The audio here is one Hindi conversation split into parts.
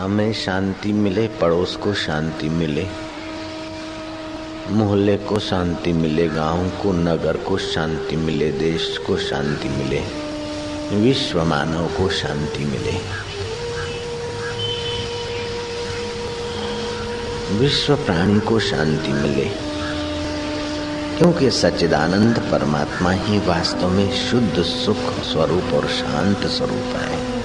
हमें शांति मिले, पड़ोस को शांति मिले, मोहल्ले को शांति मिले, गाँव को, नगर को शांति मिले, देश को शांति मिले, विश्व मानव को शांति मिले। विश्व प्राणी को शांति मिले, क्योंकि सच्चिदानंद परमात्मा ही वास्तव में शुद्ध सुख स्वरूप और शांत स्वरूप है।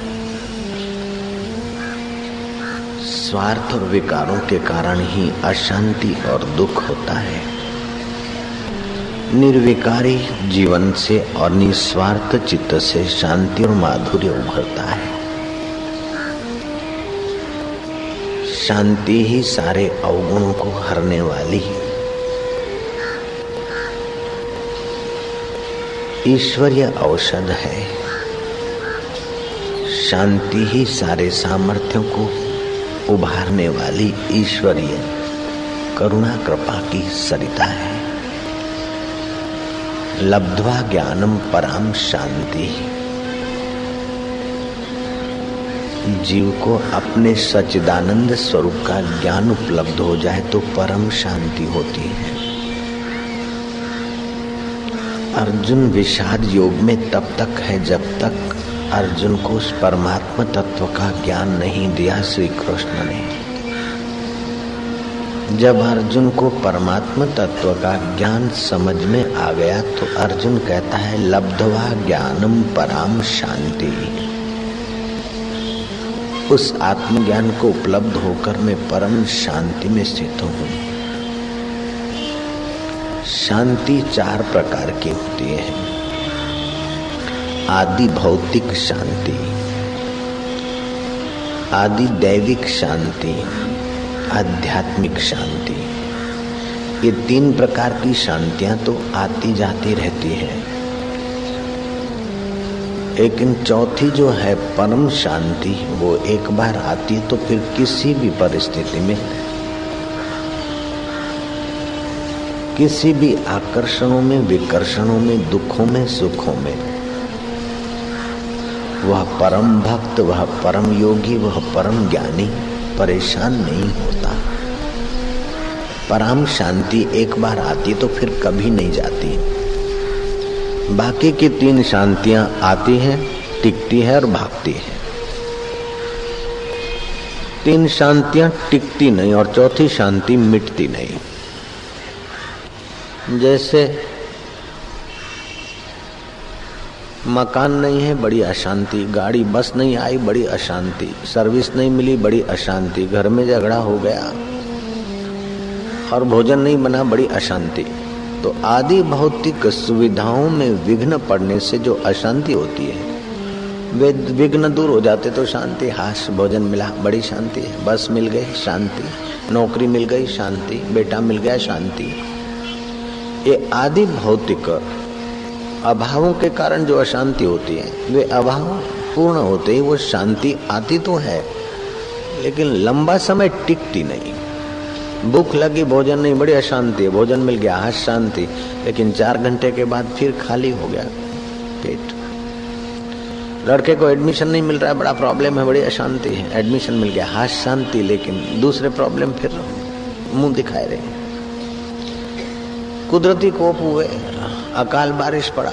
स्वार्थ और विकारों के कारण ही अशांति और दुख होता है। निर्विकारी जीवन से और निस्वार्थ चित्त से शांति और माधुर्य उभरता है। शांति ही सारे अवगुणों को हरने वाली ईश्वरीय औषध है। शांति ही सारे सामर्थ्यों को उभारने वाली ईश्वरीय करुणा, कृपा की सरिता है। लब्ध्वा ज्ञानम पराम शांति। जीव को अपने सच्चिदानंद स्वरूप का ज्ञान उपलब्ध हो जाए तो परम शांति होती है। अर्जुन विषाद योग में तब तक है जब तक अर्जुन को उस परमात्मा तत्व का ज्ञान नहीं दिया श्री कृष्ण ने। जब अर्जुन को परमात्मा तत्व का ज्ञान समझ में आ गया तो अर्जुन कहता है, लब्धवा ज्ञानम पराम शांति। उस आत्मज्ञान को उपलब्ध होकर मैं परम शांति में स्थित हूँ। शांति चार प्रकार की होती है। आदि भौतिक शांति, आदि दैविक शांति, आध्यात्मिक शांति, ये तीन प्रकार की शांतियाँ तो आती जाती रहती है। लेकिन चौथी जो है परम शांति, वो एक बार आती है तो फिर किसी भी परिस्थिति में, किसी भी आकर्षणों में, विकर्षणों में, दुखों में, सुखों में वह परम भक्त, वह परम योगी, वह परम ज्ञानी परेशान नहीं होता। परम शांति एक बार आती तो फिर कभी नहीं जाती। बाकी की तीन शांतियाँ आती हैं, टिकती है और भागती है। तीन शांतियाँ टिकती नहीं और चौथी शांति मिटती नहीं। जैसे मकान नहीं है, बड़ी अशांति। गाड़ी, बस नहीं आई, बड़ी अशांति। सर्विस नहीं मिली, बड़ी अशांति। घर में झगड़ा हो गया। और भोजन नहीं बना, बड़ी अशांति। तो आदि भौतिक सुविधाओं में विघ्न पड़ने से जो अशांति होती है, वे विघ्न दूर हो जाते तो शांति। हाश, भोजन मिला, बड़ी शांति। है बस मिल गई, शांति। नौकरी मिल गई, शांति। बेटा मिल गया, शांति। ये आदि भौतिक अभावों के कारण जो अशांति होती है, वे अभाव पूर्ण होते ही वो शांति आती तो है, लेकिन लंबा समय टिकती नहीं। भूख लगी, भोजन नहीं, बड़ी अशांति है, भोजन मिल गया, आज शांति, लेकिन चार घंटे के बाद फिर खाली हो गया पेट। लड़के को एडमिशन नहीं मिल रहा है, बड़ा प्रॉब्लम है, बड़ी अशांति है। एडमिशन मिल गया हाथ शांति, लेकिन दूसरे प्रॉब्लम फिर मुँह दिखाए रहे। कुदरती कोप हुए, अकाल बारिश पड़ा,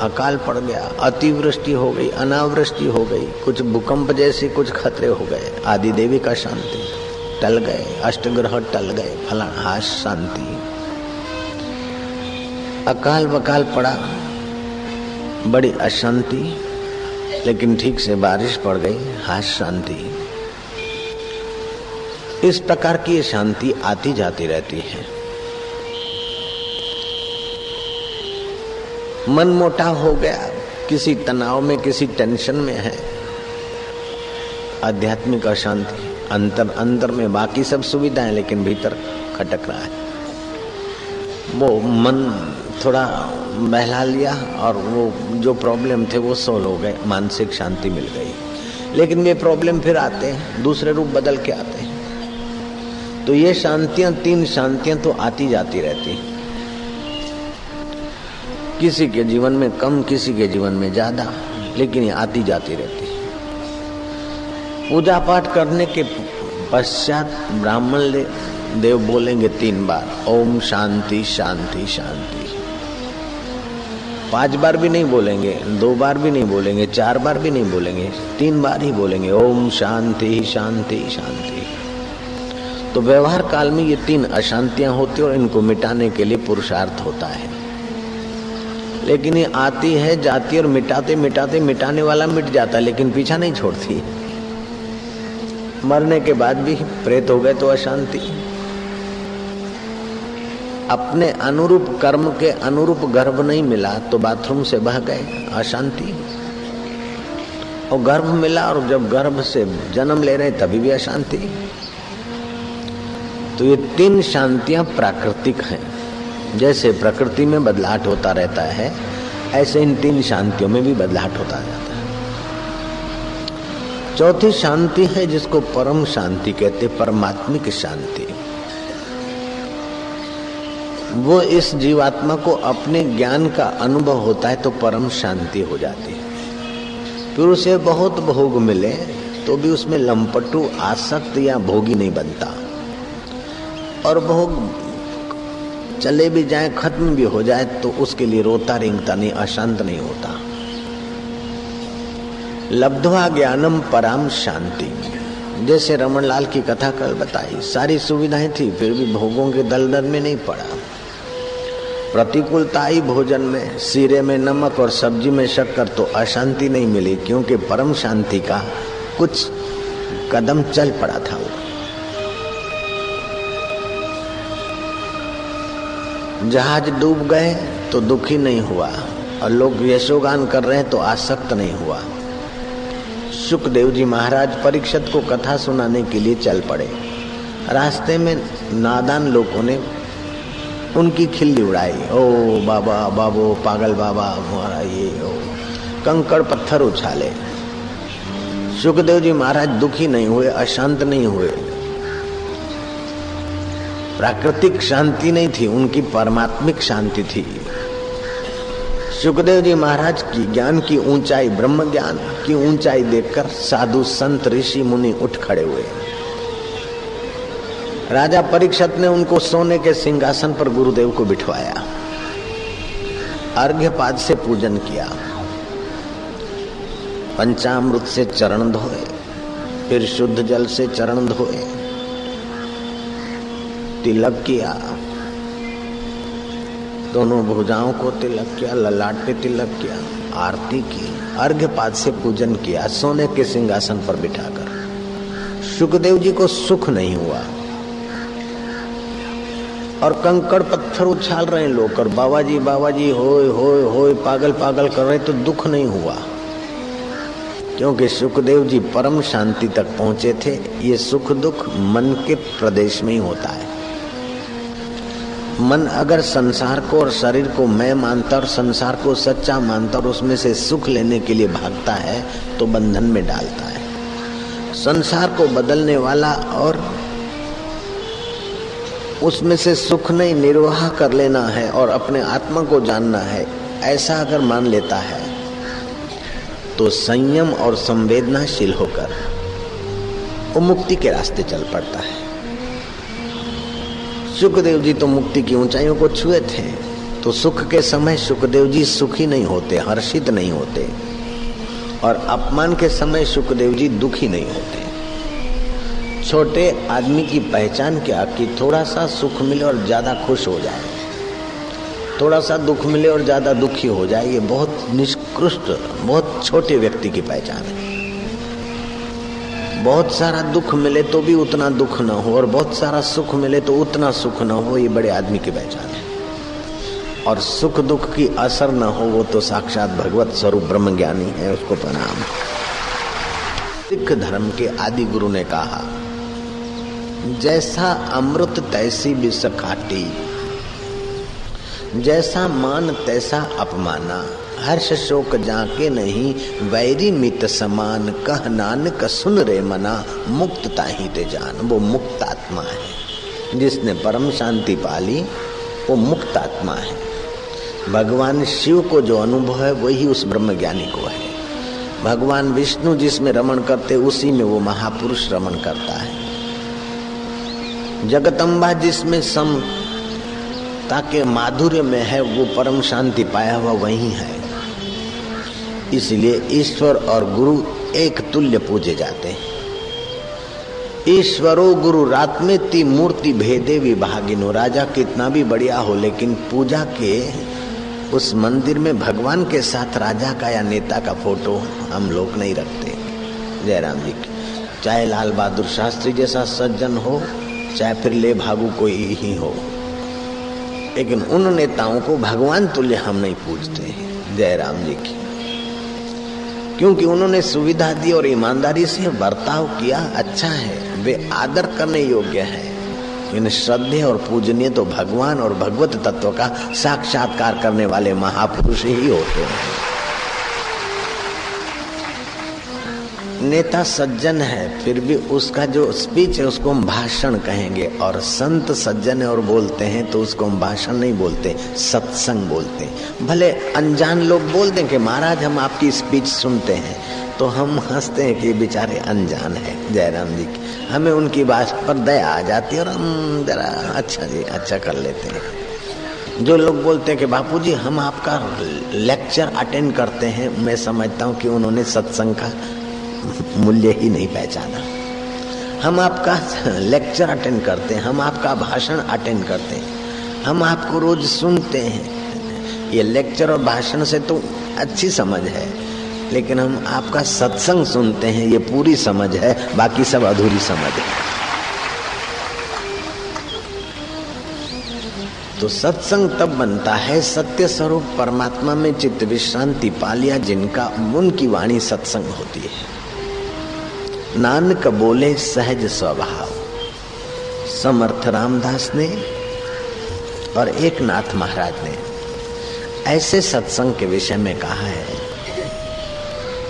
अकाल पड़ गया, अतिवृष्टि हो गई, अनावृष्टि हो गई, कुछ भूकंप जैसे कुछ खतरे हो गए आदि देवी का शांति टल गए, अष्टग्रह टल गए फला हाश शांति। अकाल बकाल पड़ा, बड़ी अशांति, लेकिन ठीक से बारिश पड़ गई हास शांति। इस प्रकार की शांति आती जाती रहती है। मन मोटा हो गया। किसी तनाव में, किसी टेंशन में है। आध्यात्मिक अशांति, अंतर अंदर में बाकी सब सुविधाएँ, लेकिन भीतर खटक रहा है। वो मन थोड़ा बहला लिया और वो जो प्रॉब्लम थे, वो सोल्व हो गए। मानसिक शांति मिल गई। लेकिन वे प्रॉब्लम फिर आते हैं, दूसरे रूप बदल के आते हैं। तो ये शांतियाँ, तीन शांतियाँ तो आती जाती रहती हैं। किसी के जीवन में कम, किसी के जीवन में ज़्यादा, लेकिन ये आती जाती रहती है। पूजा पाठ करने के पश्चात ब्राह्मण देव बोलेंगे तीन बार, ओम शांति शांति शांति। पाँच बार भी नहीं बोलेंगे, दो बार भी नहीं बोलेंगे, चार बार भी नहीं बोलेंगे, तीन बार ही बोलेंगे, ओम शांति शांति शांति। तो व्यवहार काल में ये तीन अशांतियाँ होती है और इनको मिटाने के लिए पुरुषार्थ होता है। लेकिन ये आती है, जाती और मिटाते मिटाते, मिटाने वाला मिट जाता है, लेकिन पीछा नहीं छोड़ती। मरने के बाद भी प्रेत हो गए तो अशांति। अपने अनुरूप कर्म के अनुरूप गर्भ नहीं मिला तो बाथरूम से बह गए, अशांति। और गर्भ मिला और जब गर्भ से जन्म ले रहे, तभी भी अशांति। तो ये तीन शांतियाँ प्राकृतिक हैं। जैसे प्रकृति में बदलाहट होता रहता है, ऐसे इन तीन शांतियों में भी बदलाहट होता जाता है। चौथी शांति है जिसको परम शांति कहते परमात्मिक शांति। वो इस जीवात्मा को अपने ज्ञान का अनुभव होता है तो परम शांति हो जाती है। फिर उसे बहुत भोग मिले तो भी उसमें लंपटू आसक्त या भोगी नहीं बनता। और भोग चले भी जाए, खत्म भी हो जाए तो उसके लिए रोता, रेंगता नहीं, अशांत नहीं होता। लब्धवा ज्ञानम पराम शांति। जैसे रमन लाल की कथा कल बताई, सारी सुविधाएँ थी, फिर भी भोगों के दलदल में नहीं पड़ा। प्रतिकूलता आई भोजन में, सीरे में नमक और सब्ज़ी में शक्कर तो अशांति नहीं मिली, क्योंकि परम शांति का कुछ कदम चल पड़ा था। वो जहाज़ डूब गए तो दुखी नहीं हुआ और लोग यशोगान कर रहे हैं तो आसक्त नहीं हुआ। सुखदेव जी महाराज परीक्षत को कथा सुनाने के लिए चल पड़े। रास्ते में नादान लोगों ने उनकी खिल्ली उड़ाई। ओ बाबा, बाबो, पागल बाबा, हमारा ये, ओ, कंकड़ पत्थर उछाले। सुखदेव जी महाराज दुखी नहीं हुए, अशांत नहीं हुए। प्राकृतिक शांति नहीं थी, उनकी परमात्मिक शांति थी। सुखदेव जी महाराज की ज्ञान की ऊंचाई, ब्रह्म ज्ञान की ऊंचाई देखकर साधु संत ऋषि मुनि उठ खड़े हुए। राजा परीक्षत ने उनको सोने के सिंहासन पर गुरुदेव को बिठवाया। अर्घ्यपाद से पूजन किया। पंचामृत से चरण धोए। फिर शुद्ध जल से चरण धोए। तिलक किया। दोनों भुजाओं को तिलक किया, ललाट पे तिलक किया, आरती की अर्घ्य पाद से पूजन किया, सोने के सिंहासन पर बिठाकर। सुखदेव जी को सुख नहीं हुआ। और कंकड़ पत्थर उछाल रहे लोग, और बाबा जी बाबा जी होए होए होए पागल पागल कर रहे तो दुख नहीं हुआ। क्योंकि सुखदेव जी परम शांति तक पहुँचे थे, ये सुख दुख मन के प्रदेश में ही होता है। मन अगर संसार को और शरीर को मैं मानता और संसार को सच्चा मानता और उसमें से सुख लेने के लिए भागता है तो बंधन में डालता है। संसार को बदलने वाला और उसमें से सुख नहीं, निर्वाह कर लेना है और अपने आत्मा को जानना है, ऐसा अगर मान लेता है तो संयम और संवेदनाशील होकर वो मुक्ति के रास्ते चल पड़ता है। सुखदेव जी तो मुक्ति की ऊंचाइयों को छुए थे तो सुख के समय सुखदेव जी सुखी नहीं होते, हर्षित नहीं होते, और अपमान के समय सुखदेव जी दुखी नहीं होते। छोटे आदमी की पहचान क्या कि थोड़ा सा सुख मिले और ज़्यादा खुश हो जाए? थोड़ा सा दुख मिले और ज़्यादा दुखी हो जाए, ये बहुत निष्कृष्ट, बहुत छोटे व्यक्ति की पहचान है। बहुत सारा दुख मिले तो भी उतना दुख न हो, और बहुत सारा सुख मिले तो उतना सुख ना हो, ये बड़े आदमी की पहचान है। और सुख दुख की असर न हो, वो तो साक्षात भगवत स्वरूप ब्रह्म ज्ञानी है, उसको प्रणाम। सिख धर्म के आदि गुरु ने कहा, जैसा अमृत तैसी विष खाटी जैसा मान तैसा अपमाना हर्ष शोक जाके नहीं, वैरी मित समान कह नानक सुन रे मना, मुक्त ताही ते जान, वो मुक्त आत्मा है। जिसने परम शांति पाली, वो मुक्त आत्मा है। भगवान शिव को जो अनुभव है, वही उस ब्रह्म ज्ञानी को है। भगवान विष्णु जिसमें रमण करते, उसी में वो महापुरुष रमण करता है। जगतम्बा जिसमें सम ताके माधुर्य में है, वो परम शांति पाया हुआ वही है। इसलिए ईश्वर और गुरु एक तुल्य पूजे जाते हैं। ईश्वरो गुरु रात्मेति मूर्ति भेदे विभागिनो राजा कितना भी बढ़िया हो, लेकिन पूजा के उस मंदिर में भगवान के साथ राजा का या नेता का फ़ोटो हम लोग नहीं रखते। जयराम जी चाहे लाल बहादुर शास्त्री जैसा सज्जन हो, चाहे फिर ले भागु कोई ही हो। लेकिन उन नेताओं को भगवान तुल्य हम नहीं पूछते जयराम जी की। क्योंकि उन्होंने सुविधा दी और ईमानदारी से बर्ताव किया अच्छा है, वे आदर करने योग्य है। इन श्रद्धे और पूजनीय तो भगवान और भगवत तत्व का साक्षात्कार करने वाले महापुरुष ही होते हैं। नेता सज्जन है, फिर भी उसका जो स्पीच है, उसको हम भाषण कहेंगे। और संत सज्जन है और बोलते हैं तो उसको हम भाषण नहीं बोलते, सत्संग बोलते हैं। भले अनजान लोग बोल दें कि महाराज, हम आपकी स्पीच सुनते हैं तो हम हँसते हैं कि बेचारे अनजान है, जयराम जी की। हमें उनकी बात पर दया आ जाती है और हम जरा अच्छा जी अच्छा कर लेते हैं। जो लोग बोलते हैं कि बापू जी हम आपका लेक्चर अटेंड करते हैं, मैं समझता हूँ कि उन्होंने सत्संग का मूल्य ही नहीं पहचाना। हम आपका लेक्चर अटेंड करते हैं, हम आपका भाषण अटेंड करते हैं, हम आपको रोज सुनते हैं। ये लेक्चर और भाषण से तो अच्छी समझ है, लेकिन हम आपका सत्संग सुनते हैं, ये पूरी समझ है, बाकी सब अधूरी समझ है। तो सत्संग तब बनता है सत्य स्वरूप परमात्मा में चित्त विश्रांति पा लिया, जिनका उनकी वाणी सत्संग होती है। नानक बोले, सहज स्वभाव। समर्थ रामदास ने और एक नाथ महाराज ने ऐसे सत्संग के विषय में कहा है,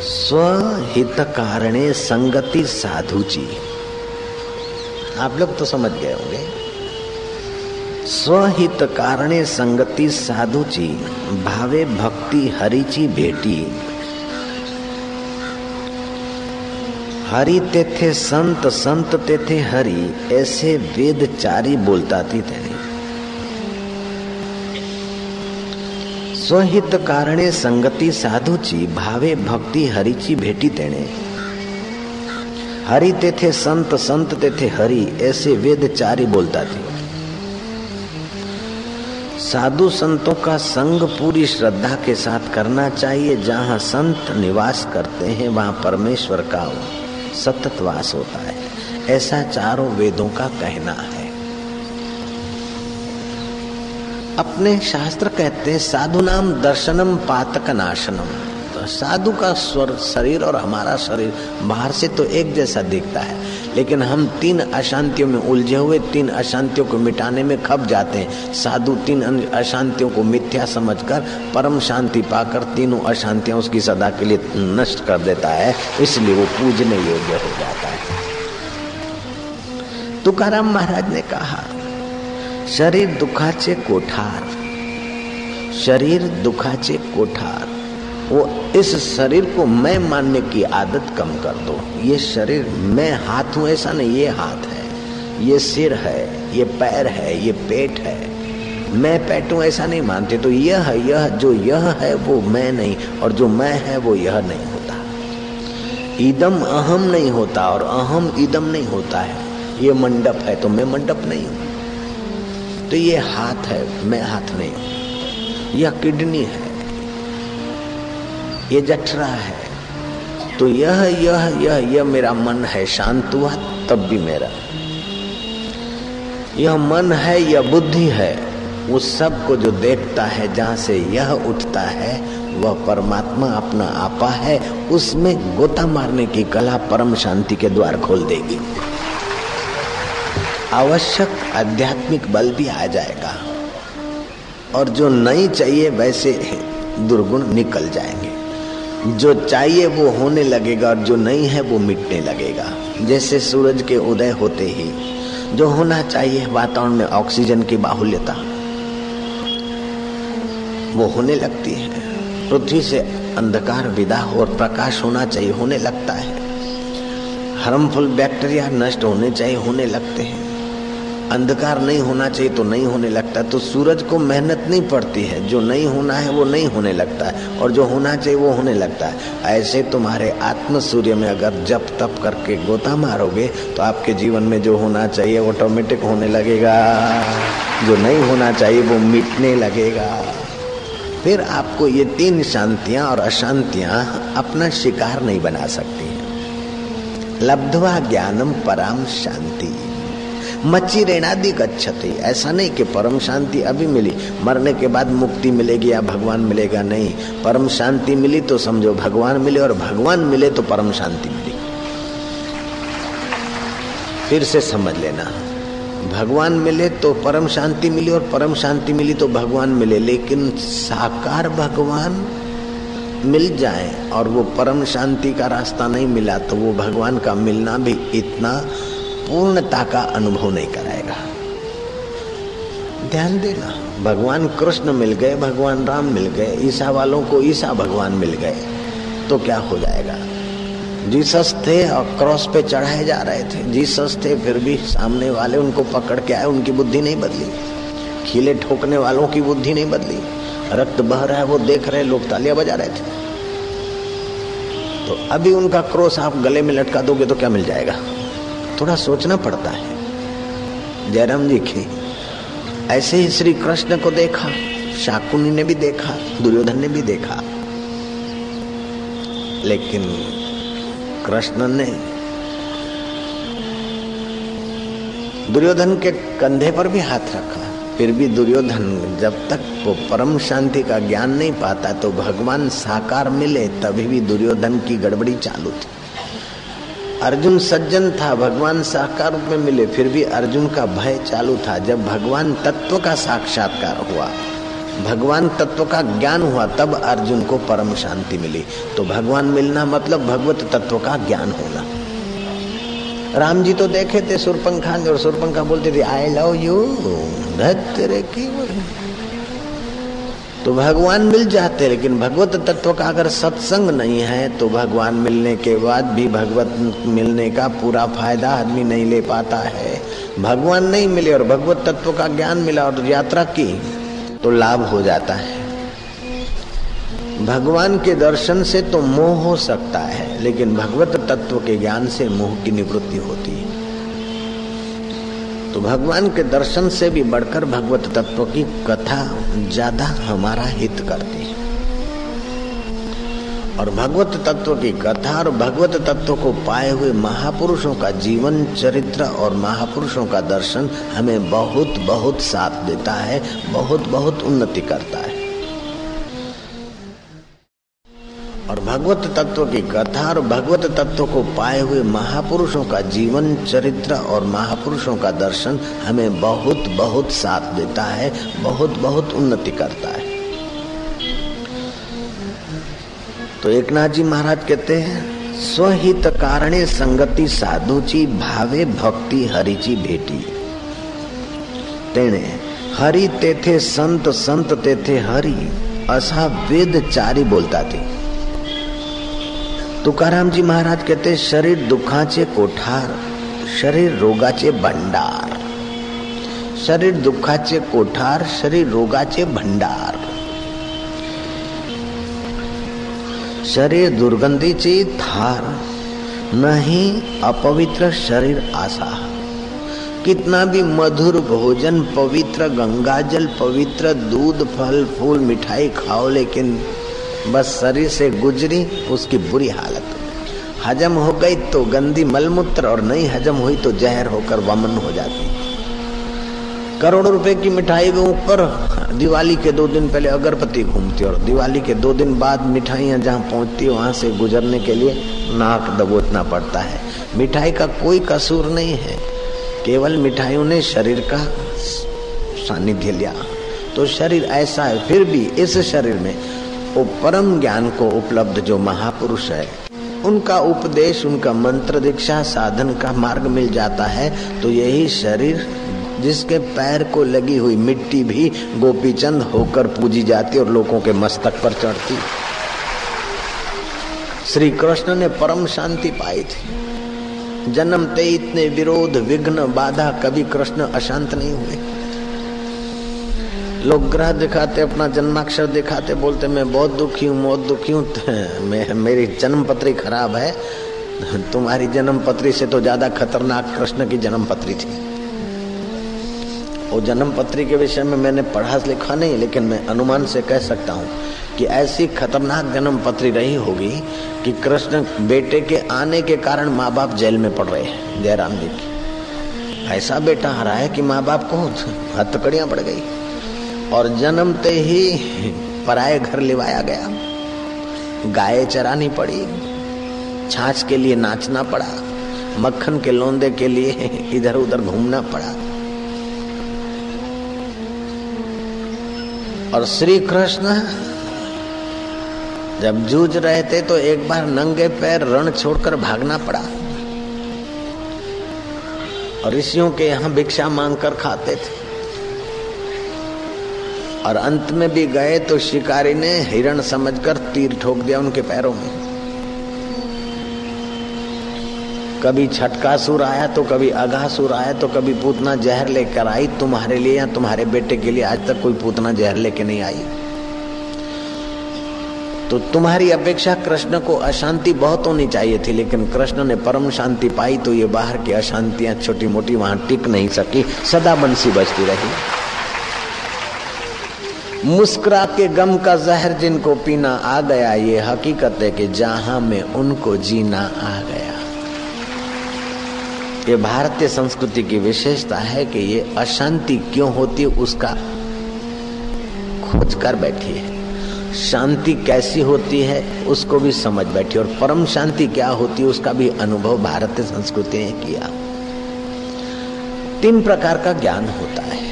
स्वहित कारणे संगति साधु जी। आप लोग तो समझ गए होंगे। स्वहित कारणे संगति साधुची भावे भक्ति हरिची भेटी। हरि तेथे संत संत तेथे हरि, ऐसे वेद चारी बोलता थी तेने स्वहित कारणे संगति साधुची, भावे भक्ति हरिची भेटी तेने। हरि तेथे संत संत तेथे हरि, ऐसे वेद चारी बोलता थी साधु संतों का संग पूरी श्रद्धा के साथ करना चाहिए, जहाँ संत निवास करते हैं, वहाँ परमेश्वर का सतत वास होता है। ऐसा चारों वेदों का कहना है। अपने शास्त्र कहते हैं, साधु नाम दर्शनम पातक नाशनम। तो साधु का स्वर, शरीर और हमारा शरीर बाहर से तो एक जैसा दिखता है। लेकिन हम तीन अशांतियों में उलझे हुए, तीन अशांतियों को मिटाने में खप जाते हैं। साधु तीन अशांतियों को मिथ्या समझकर, परम शांति पाकर तीनों अशांतियाँ उसकी सदा के लिए नष्ट कर देता है। इसलिए वो पूजने योग्य हो जाता है। तुकाराम महाराज ने कहा, शरीर दुखाचे कोठार, शरीर दुखाचे कोठार वो इस शरीर को मैं मानने की आदत कम कर दो। ये शरीर मैं हाथ हूँ, ऐसा नहीं, ये हाथ है, ये सिर है, ये पैर है, ये पेट है। मैं पेट हूँ, ऐसा नहीं मानते तो यह यह, जो यह है, वो मैं नहीं, और जो मैं है, वो यह नहीं होता। ईदम अहम नहीं होता, और अहम ईदम नहीं होता है। ये मंडप है तो मैं मंडप नहीं हूँ। तो ये हाथ है, मैं हाथ नहीं हूँ। यह किडनी है ये जठरा है। तो यह यह यह यह मेरा मन है, शांत हुआ, तब भी मेरा। यह मन है, यह बुद्धि है उस सबको जो देखता है, जहाँ से यह उठता है, वह परमात्मा अपना आपा है, उसमें गोता मारने की कला परम शांति के द्वार खोल देगी। आवश्यक आध्यात्मिक बल भी आ जाएगा, और जो नहीं चाहिए, वैसे दुर्गुण निकल जाएँगे। जो चाहिए वो होने लगेगा और जो नहीं है वो मिटने लगेगा। जैसे सूरज के उदय होते ही, जो होना चाहिए वातावरण में ऑक्सीजन की बाहुल्यता, वो होने लगती है। पृथ्वी से अंधकार, विदा और प्रकाश होना चाहिए, होने लगता है। हार्मफुल बैक्टीरिया नष्ट होने चाहिए, होने लगते हैं। अंधकार नहीं होना चाहिए तो नहीं होने लगता। तो सूरज को मेहनत नहीं पड़ती है। जो नहीं होना है, वो नहीं होने लगता है। और जो होना चाहिए, वो होने लगता है। ऐसे तुम्हारे आत्म सूर्य में अगर जप तप करके गोता मारोगे तो आपके जीवन में जो होना चाहिए, वो ऑटोमेटिक होने लगेगा। जो नहीं होना चाहिए, वो मिटने लगेगा। फिर आपको ये तीन शांतियाँ और अशांतियाँ अपना शिकार नहीं बना सकती। हैं लब्धवा ज्ञानम पराम शांति। मच्ची रेणादि गच्छति ऐसा नहीं कि परम शांति अभी मिली। मरने के बाद मुक्ति मिलेगी या भगवान मिलेगा नहीं। परम शांति मिली तो समझो, भगवान मिले और भगवान मिले तो परम शांति मिली। फिर से समझ लेना। भगवान मिले तो परम शांति मिली और परम शांति मिली तो भगवान मिले। लेकिन साकार भगवान मिल जाए और वो परम शांति का रास्ता नहीं मिला तो वो भगवान का मिलना भी इतना पूर्णता का अनुभव नहीं कराएगा। ध्यान देना। भगवान कृष्ण मिल गए, भगवान राम मिल गए, ईसा वालों को ईसा भगवान मिल गए तो क्या हो जाएगा? जीसस थे और क्रॉस पे चढ़ाए जा रहे थे। जीसस थे, फिर भी सामने वाले उनको पकड़ के आए, उनकी बुद्धि नहीं बदली। खिले ठोकने वालों की बुद्धि नहीं बदली। रक्त बह रहा है, वो देख रहे लोग तालियाँ बजा रहे थे। तो अभी उनका क्रोस आप गले में लटका दोगे तो क्या मिल जाएगा? थोड़ा सोचना पड़ता है। जयराम जी की, ऐसे ही श्री कृष्ण को देखा, शाकुनी ने भी देखा, दुर्योधन ने भी देखा। लेकिन कृष्ण ने दुर्योधन के कंधे पर भी हाथ रखा। फिर भी दुर्योधन जब तक वो परम शांति का ज्ञान नहीं पाता तो भगवान साकार मिले, तभी भी दुर्योधन की गड़बड़ी चालू थी। अर्जुन सज्जन था, भगवान साकार रूप में मिले, फिर भी अर्जुन का भय चालू था। जब भगवान तत्व का साक्षात्कार हुआ, भगवान तत्व का ज्ञान हुआ, तब अर्जुन को परम शांति मिली। तो भगवान मिलना मतलब भगवत तत्व का ज्ञान होना। राम जी तो देखे थे सुरपंखा और सुरपंखा बोलते थे आई लव यू धत्रे की तो भगवान मिल जाते, लेकिन भगवत तत्व का अगर सत्संग नहीं है तो भगवान मिलने के बाद भी भगवत मिलने का पूरा फ़ायदा आदमी नहीं ले पाता है। भगवान नहीं मिले और भगवत तत्व का ज्ञान मिला और यात्रा की तो लाभ हो जाता है। भगवान के दर्शन से तो मोह हो सकता है, लेकिन भगवत तत्व के ज्ञान से मोह की निवृत्ति होती है। तो भगवान के दर्शन से भी बढ़कर भगवत तत्व की कथा ज़्यादा हमारा हित करती है। और भगवत तत्व की कथा और भगवत तत्व को पाए हुए महापुरुषों का जीवन चरित्र और महापुरुषों का दर्शन हमें बहुत बहुत साथ देता है, बहुत बहुत उन्नति करता है। और भगवत तत्व की कथा और भगवत तत्व को पाए हुए महापुरुषों का जीवन चरित्र और महापुरुषों का दर्शन हमें बहुत बहुत साथ देता है, बहुत बहुत उन्नति करता है। तो एक नाथ जी महाराज कहते हैं, स्वहित कारणे संगति साधुची भावे भक्ति हरिची भेटी। तेने, हरि तेथे संत संत तेथे हरि, असा वेद चारी बोलता थे। तुकाराम जी महाराज कहते शरीर दुखाचे कोठार, शरीर रोगाचे भंडार। शरीर दुखाचे कोठार, शरीर रोगाचे भंडार। शरीर दुर्गंधीची थार, नहीं अपवित्र शरीर आशा। कितना भी मधुर भोजन, पवित्र गंगाजल, पवित्र दूध, फल, फूल, मिठाई खाओ, लेकिन बस शरीर से गुजरी, उसकी बुरी हालत हजम हो गई तो गंदी मलमूत्र और नहीं हजम हुई तो जहर होकर वमन हो जाती। करोड़ों रुपए की मिठाई के ऊपर दिवाली के दो दिन पहले अगरबत्ती घूमती और दिवाली के दो दिन बाद मिठाइयाँ जहाँ पहुँचती, वहाँ से गुजरने के लिए नाक दबोचना पड़ता है। मिठाई का कोई कसूर नहीं है। केवल मिठाइयों ने शरीर का सानिध्य लिया। तो शरीर ऐसा है, फिर भी इस शरीर में वो परम ज्ञान को उपलब्ध जो महापुरुष है, उनका उपदेश, उनका मंत्र दीक्षा साधन का मार्ग मिल जाता है तो यही शरीर जिसके पैर को लगी हुई मिट्टी भी गोपीचंद होकर पूजी जाती और लोगों के मस्तक पर चढ़ती। श्री कृष्ण ने परम शांति पाई थी। जन्मते इतने विरोध, विघ्न, बाधा, कभी कृष्ण अशांत नहीं हुए। लोग ग्रह दिखाते, अपना जन्माक्षर दिखाते, बोलते, मैं बहुत दुखी हूँ, बहुत दुखी हूँ मैं, मेरी जन्म पत्री खराब है, तुम्हारी जन्म पत्री से तो ज़्यादा खतरनाक कृष्ण की जन्म पत्री थी। वो जन्म पत्री के विषय में मैंने पढ़ा, लिखा नहीं, लेकिन मैं अनुमान से कह सकता हूँ कि ऐसी खतरनाक जन्म पत्री रही होगी कि कृष्ण बेटे के आने के कारण माँ बाप जेल में पड़ रहे हैं, जयराम जी की। ऐसा बेटा हरा है कि माँ बाप को हथकड़ियाँ पड़ गई। और जन्मते ही पराए घर लिवाया गया। गाय चरानी पड़ी, छाछ के लिए नाचना पड़ा, मक्खन के लोंदे के लिए इधर उधर घूमना पड़ा। और श्री कृष्ण जब जूझ रहे थे तो एक बार नंगे पैर रण छोड़कर भागना पड़ा। और ऋषियों के यहाँ भिक्षा मांगकर खाते थे। और अंत में भी गए तो शिकारी ने हिरण समझकर तीर ठोक दिया उनके पैरों में। कभी छटकासुर आया तो कभी अघासुर आया तो कभी पूतना जहर लेकर आई, तुम्हारे लिए या तुम्हारे बेटे के लिए आज तक कोई पूतना जहर लेके नहीं आई। तो तुम्हारी अपेक्षा कृष्ण को अशांति बहुत होनी चाहिए थी, लेकिन कृष्ण ने परम शांति पाई तो ये बाहर की अशांतियाँ छोटी मोटी वहाँ टिक नहीं सकी, सदा बंसी बजती रही। मुस्कुरा के गम का जहर जिनको पीना आ गया, ये हकीकत है कि जहाँ में उनको जीना आ गया। ये भारतीय संस्कृति की विशेषता है कि ये अशांति क्यों होती है, उसका खोज कर बैठी है। शांति कैसी होती है, उसको भी समझ बैठी और परम शांति क्या होती है, उसका भी अनुभव भारतीय संस्कृति ने किया। तीन प्रकार का ज्ञान होता है।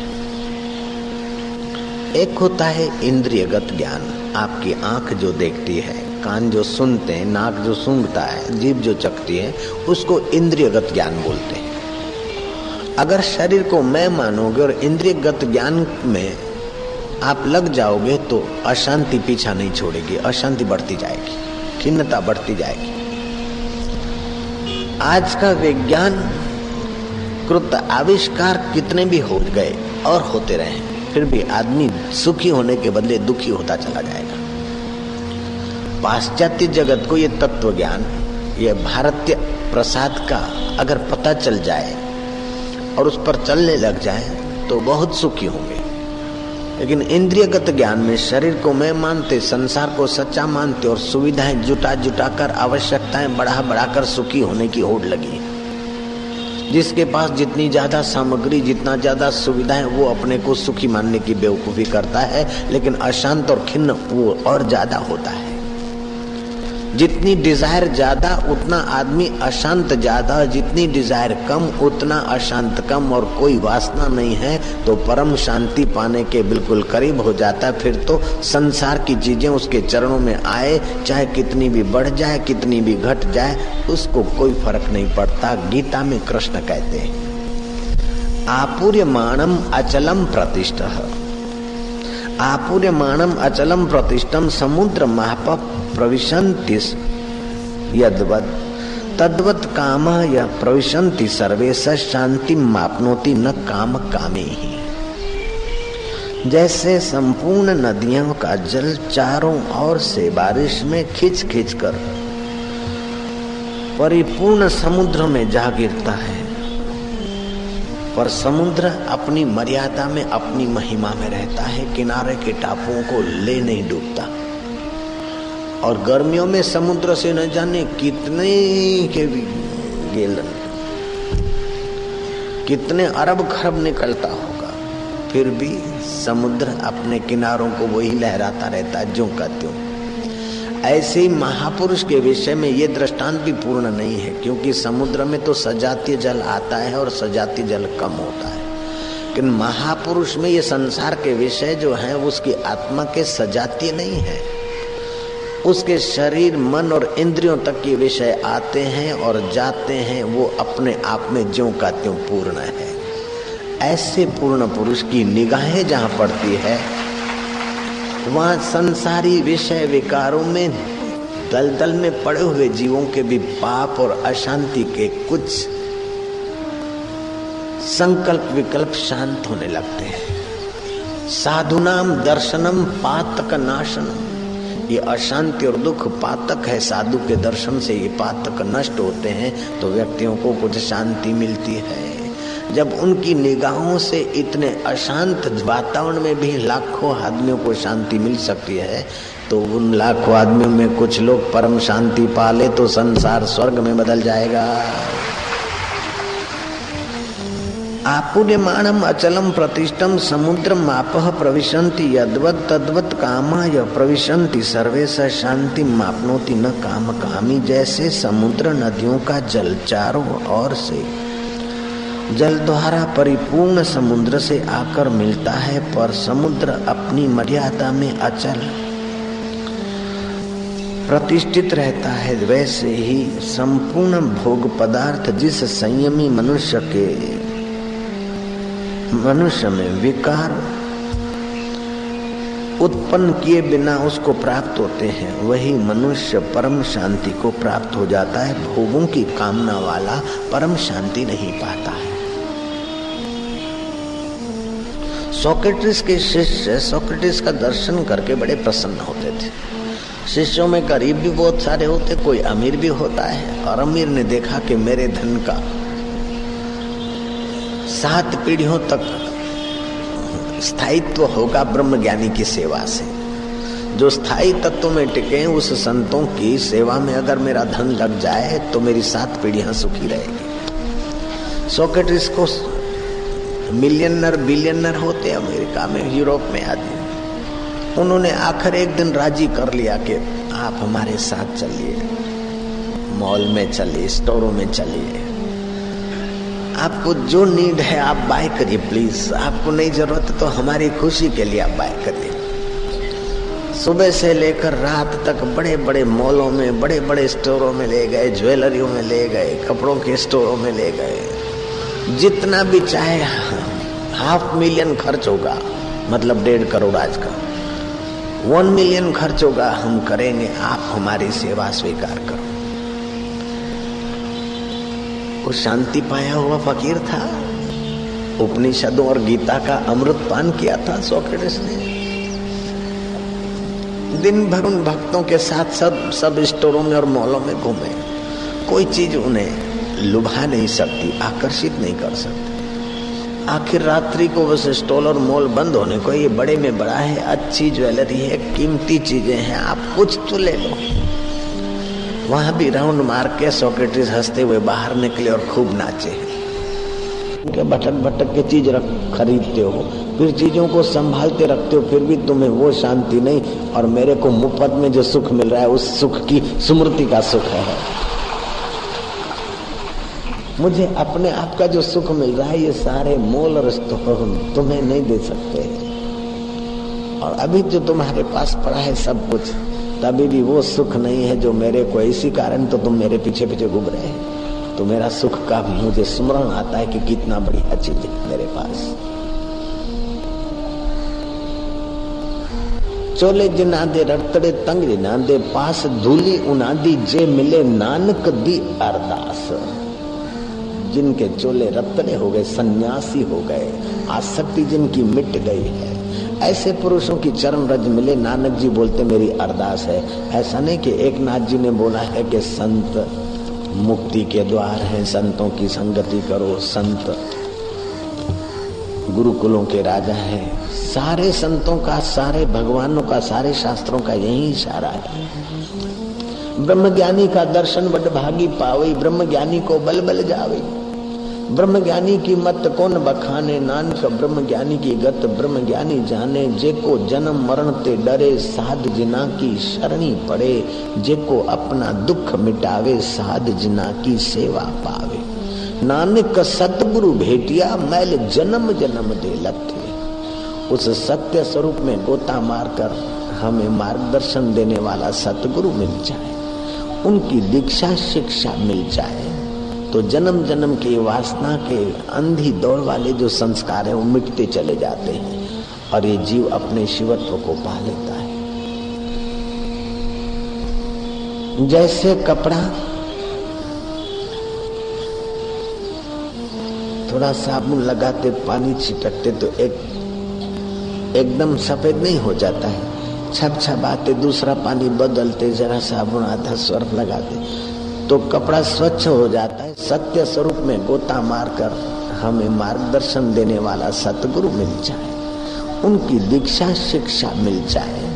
एक होता है इंद्रियगत ज्ञान। आपकी आँख जो देखती है, कान जो सुनते हैं, नाक जो सूंघता है, जीभ जो चखती है, उसको इंद्रियगत ज्ञान बोलते हैं। अगर शरीर को मैं मानोगे और इंद्रियगत ज्ञान में आप लग जाओगे तो अशांति पीछा नहीं छोड़ेगी, अशांति बढ़ती जाएगी, खिन्नता बढ़ती जाएगी। आज का विज्ञान कृत आविष्कार कितने भी हो गए और होते रहे। फिर भी आदमी सुखी होने के बदले दुखी होता चला जाएगा। पाश्चात्य जगत को यह तत्व ज्ञान यह भारतीय प्रसाद का अगर पता चल जाए और उस पर चलने लग जाए तो बहुत सुखी होंगे। लेकिन इंद्रियगत ज्ञान में, शरीर को मैं मानते, संसार को सच्चा मानते और सुविधाएँ जुटा जुटा कर आवश्यकताएँ बढ़ा बढ़ाकर सुखी होने की होड़ लगी जिसके पास जितनी ज़्यादा सामग्री, जितना ज़्यादा सुविधाएँ, वो अपने को सुखी मानने की बेवकूफ़ी करता है, लेकिन अशांत और खिन्न वो और ज़्यादा होता है। जितनी डिज़ायर ज़्यादा, उतना आदमी अशांत ज़्यादा, जितनी डिज़ायर कम, उतना अशांत कम। और कोई वासना नहीं है तो परम शांति पाने के बिल्कुल करीब हो जाता है। फिर तो संसार की चीज़ें उसके चरणों में आए, चाहे कितनी भी बढ़ जाए, कितनी भी घट जाए, उसको कोई फ़र्क नहीं पड़ता। गीता में कृष्ण कहते हैं आपूर्य आपूर्यमाणम अचलम प्रतिष्ठ। आपूर्यमाणम अचलम प्रतिष्ठम समुद्र महाप प्रविशन्ति यदवत तद्वत काम या प्रविशंति सर्वे स शांति मापनोति न काम कामे ही जैसे संपूर्ण नदियों का जल चारों ओर से बारिश में खिंच खिंच कर परिपूर्ण समुद्र में जा गिरता है, पर समुद्र अपनी मर्यादा में अपनी महिमा में रहता है, किनारे के टापुओं को ले नहीं डूबता। और गर्मियों में समुद्र से न जाने कितने के भी गेलन कितने अरब खरब निकलता होगा, फिर भी समुद्र अपने किनारों को वही लहराता रहता है, जो का त्यों। ऐसे ही महापुरुष के विषय में ये दृष्टांत भी पूर्ण नहीं है, क्योंकि समुद्र में तो सजातीय जल आता है और सजातीय जल कम होता है। लेकिन महापुरुष में ये संसार के विषय जो है, उसकी आत्मा के सजातीय नहीं है। उसके शरीर, मन और इंद्रियों तक के विषय आते हैं और जाते हैं, वो अपने आप में ज्यो का त्यों पूर्ण है। ऐसे पूर्ण पुरुष की निगाहें जहाँ पड़ती है, वहाँ संसारी विषय विकारों में, दलदल में पड़े हुए जीवों के भी पाप और अशांति के कुछ संकल्प विकल्प शांत होने लगते हैं। साधुनाम, दर्शनम, पातक नाशनम। ये अशांति और दुख पातक है। साधु के दर्शन से ये पातक नष्ट होते हैं तो व्यक्तियों को कुछ शांति मिलती है। जब उनकी निगाहों से इतने अशांत वातावरण में भी लाखों आदमियों को शांति मिल सकती है तो उन लाखों आदमियों में कुछ लोग परम शांति पाले तो संसार स्वर्ग में बदल जाएगा। आपुर्यमाणम अचलम प्रतिष्ठम समुद्र माप प्रविशंति यदवत तद्वत कामाय प्रविशंति सर्वे स शांति मापनोति न काम कामी जैसे समुद्र नदियों का जल चारों ओर से। जल द्वारा परिपूर्ण समुद्र से आकर मिलता है, पर समुद्र अपनी मर्यादा में अचल प्रतिष्ठित रहता है। वैसे ही संपूर्ण भोग पदार्थ जिस संयमी मनुष्य के मनुष्य में विकार उत्पन्न किए बिना उसको प्राप्त होते हैं। वही मनुष्य परम शांति को प्राप्त हो जाता है। भोगों की कामना वाला परम शांति नहीं पाता है। सोक्रेटिस के शिष्य सोक्रेटिस का दर्शन करके बड़े प्रसन्न होते थे। शिष्यों में गरीब भी बहुत सारे होते, कोई अमीर भी होता है। और अमीर ने देखा कि मेरे धन का सात पीढ़ियों तक स्थायित्व होगा ब्रह्म ज्ञानी की सेवा से। जो स्थायी तत्व में टिके उस संतों की सेवा में अगर मेरा धन लग जाए तो मेरी सात पीढ़ियाँ सुखी रहेगी। सोक्रेटिस को मिलियनर बिलियनर होते अमेरिका में, यूरोप में आदि उन्होंने आखिर एक दिन राज़ी कर लिया कि आप हमारे साथ चलिए। मॉल में चलिए, स्टोरों में चलिए। आपको जो नीड है, आप बाय करिए प्लीज़ आपको नहीं ज़रूरत तो हमारी खुशी के लिए आप बाय करिए। सुबह से लेकर रात तक बड़े बड़े मॉलों में बड़े बड़े स्टोरों में ले गए, ज्वेलरियों में ले गए, कपड़ों के स्टोरों में ले गए। जितना भी चाहे, हाफ़ मिलियन खर्च होगा मतलब डेढ़ करोड़ आज का। वन मिलियन खर्च होगा, हम करेंगे, आप हमारी सेवा स्वीकार करो। वो शांति पाया हुआ फकीर था। उपनिषदों और गीता का अमृत पान किया था सोक्रेटिस ने। दिन भर उन भक्तों के साथ सब सब स्टोरों में और मॉलों में घूमे। कोई चीज़ उन्हें लुभा नहीं सकती, आकर्षित नहीं कर सकती। आखिर रात्रि को बस स्टॉल और मॉल बंद होने को, ये बड़े में बड़ा है, अच्छी ज्वेलरी है, कीमती चीज़ें हैं, आप कुछ तो ले लो। वहाँ भी राउंड मार के सोक्रेटिस हँसते हुए बाहर निकले और खूब नाचे। उनके भटक भटक के चीज़ रख खरीदते हो। फिर चीज़ों को संभालते रखते हो, फिर भी तुम्हें वो शांति नहीं और मेरे को मुफ़्त में जो सुख मिल रहा है, उस सुख की स्मृति का सुख है। मुझे अपने आप का जो सुख मिल रहा है, ये सारे मोल और तुम्हें नहीं दे सकते। और अभी जो तुम्हारे पास पड़ा है सब कुछ तभी भी वो सुख नहीं है जो मेरे को इसी कारण तो तुम मेरे पीछे पीछे घूम रहे हैं। तो मेरा सुख का भी मुझे स्मरण आता है कि कितना बढ़िया चीज़ है मेरे पास। चोले जिनादे रड़तड़े तंग जिनादे, पास धूली उनादी, जे मिले नानक दी अरदास। जिनके चोले रत्तड़े हो गए, सन्यासी हो गए, आसक्ति जिनकी मिट गई है। ऐसे पुरुषों की चरण रज मिले, नानक जी बोलते, मेरी अरदास है। ऐसा नहीं कि एक नाथ जी ने बोला है कि संत मुक्ति के द्वार हैं, संतों की संगति करो, संत गुरुकुलों के राजा हैं। सारे संतों का, सारे भगवानों का, सारे शास्त्रों का यही इशारा है। ब्रह्मज्ञानी का दर्शन बड़ भागी पावे ब्रह्म ज्ञानी को बल बल जावे ब्रह्म ज्ञानी की मत कौन बखाने? नानक ब्रह्म ज्ञानी की गत ब्रह्म ज्ञानी जाने। जेको जन्म मरण ते डरे, साध जिना की शरणी पड़े। जेको अपना दुख मिटावे, साध जिना की सेवा पावे। नानक सतगुरु भेटिया, मैल जन्म जन्म दे लथे। उस सत्य स्वरूप में गोता मारकर हमें मार्गदर्शन देने वाला सतगुरु मिल जाए। उनकी दीक्षा शिक्षा मिल जाए। तो जन्म जन्म की वासना के अंधी दौड़ वाले जो संस्कार है, वो मिटते चले जाते हैं और ये जीव अपने शिवत्व को पा लेता है। जैसे कपड़ा, थोड़ा साबुन लगाते, पानी छिटकते तो एक, एकदम सफ़ेद नहीं हो जाता है। छप छप आते दूसरा पानी बदलते, जरा साबुन आधा सर्फ लगाते तो कपड़ा स्वच्छ हो जाता है। सत्य स्वरूप में गोता मारकर हमें मार्गदर्शन देने वाला सतगुरु मिल जाए, उनकी दीक्षा शिक्षा मिल जाए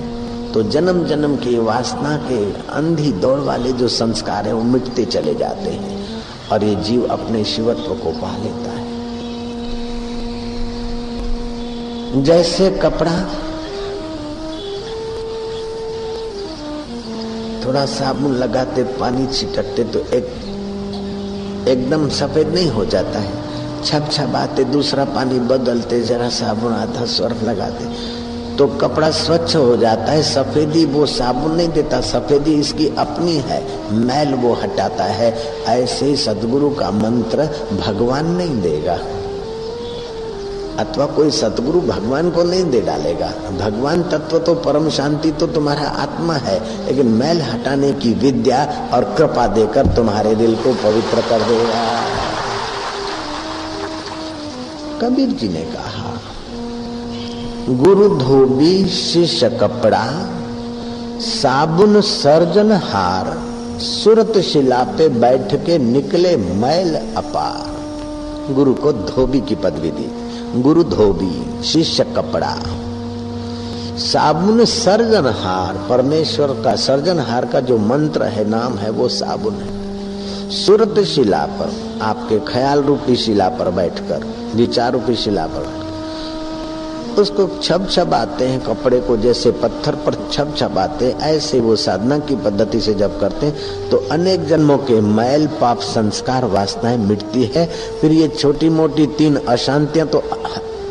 तो जन्म जन्म की वासना के अंधी दौड़ वाले जो संस्कार है, वो मिटते चले जाते हैं और ये जीव अपने शिवत्व को पा लेता है। जैसे कपड़ा थोड़ा साबुन लगाते, पानी छिटकते तो एक, एकदम सफ़ेद नहीं हो जाता है। छप छप आते दूसरा पानी बदलते, जरा साबुन आधा सर्फ लगाते। तो कपड़ा स्वच्छ हो जाता है, सफेदी वो साबुन नहीं देता, सफेदी इसकी अपनी है, मैल वो हटाता है। ऐसे सदगुरु का मंत्र भगवान नहीं देगा। अथवा कोई सतगुरु भगवान को नहीं दे डालेगा। भगवान तत्व तो परम शांति तो तुम्हारा आत्मा है, लेकिन मैल हटाने की विद्या और कृपा देकर तुम्हारे दिल को पवित्र कर देगा। कबीर जी ने कहा, गुरु धोबी शिष्य कपड़ा, साबुन सर्जन हार, सुरत शिला पे बैठ के निकले मैल अपार। गुरु को धोबी की पदवी दी। गुरु धोबी, शिष्य कपड़ा। साबुन सर्जनहार, परमेश्वर का सर्जनहार का जो मंत्र है, नाम है, वो साबुन है। सुरत शिला पर, आपके ख्याल रूपी शिला पर बैठकर विचार रूपी शिला पर। उसको छब आते हैं, कपड़े को जैसे पत्थर पर छब आते ऐसे वो साधना की पद्धति से जब करते हैं तो अनेक जन्मों के मैल पाप संस्कार वासनाएँ मिटती है। फिर ये छोटी मोटी तीन अशांतियाँ तो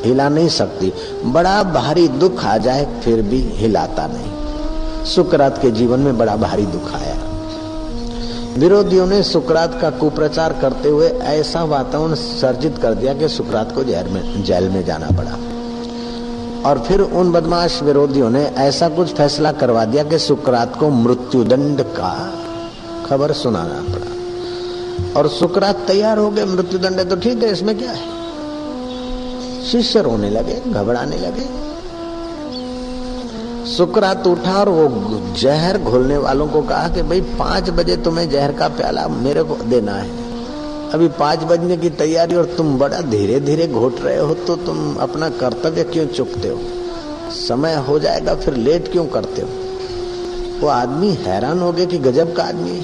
हिला नहीं सकती। बड़ा भारी दुख आ जाए, फिर भी हिलाता नहीं। सुकरात के जीवन में बड़ा भारी दुख आया। विरोधियों ने सुकरात का कुप्रचार करते हुए ऐसा वातावरण सर्जित कर दिया कि सुकरात को जेल में जेल में जाना पड़ा। और फिर उन बदमाश विरोधियों ने ऐसा कुछ फैसला करवा दिया कि सुकरात को मृत्युदंड का खबर सुनाना पड़ा। और सुकरात तैयार हो गए, मृत्युदंड तो ठीक है, इसमें क्या है? शिष्य रोने लगे, घबराने लगे। सुकरात उठा और वो जहर घोलने वालों को कहा कि, भाई, पाँच बजे तुम्हें जहर का प्याला मेरे को देना है। अभी पाँच बजने की तैयारी और तुम बड़ा धीरे धीरे घोट रहे हो तो तुम अपना कर्तव्य क्यों चुकते हो? समय हो जाएगा, फिर लेट क्यों करते हो? वो आदमी हैरान हो गए कि गजब का आदमी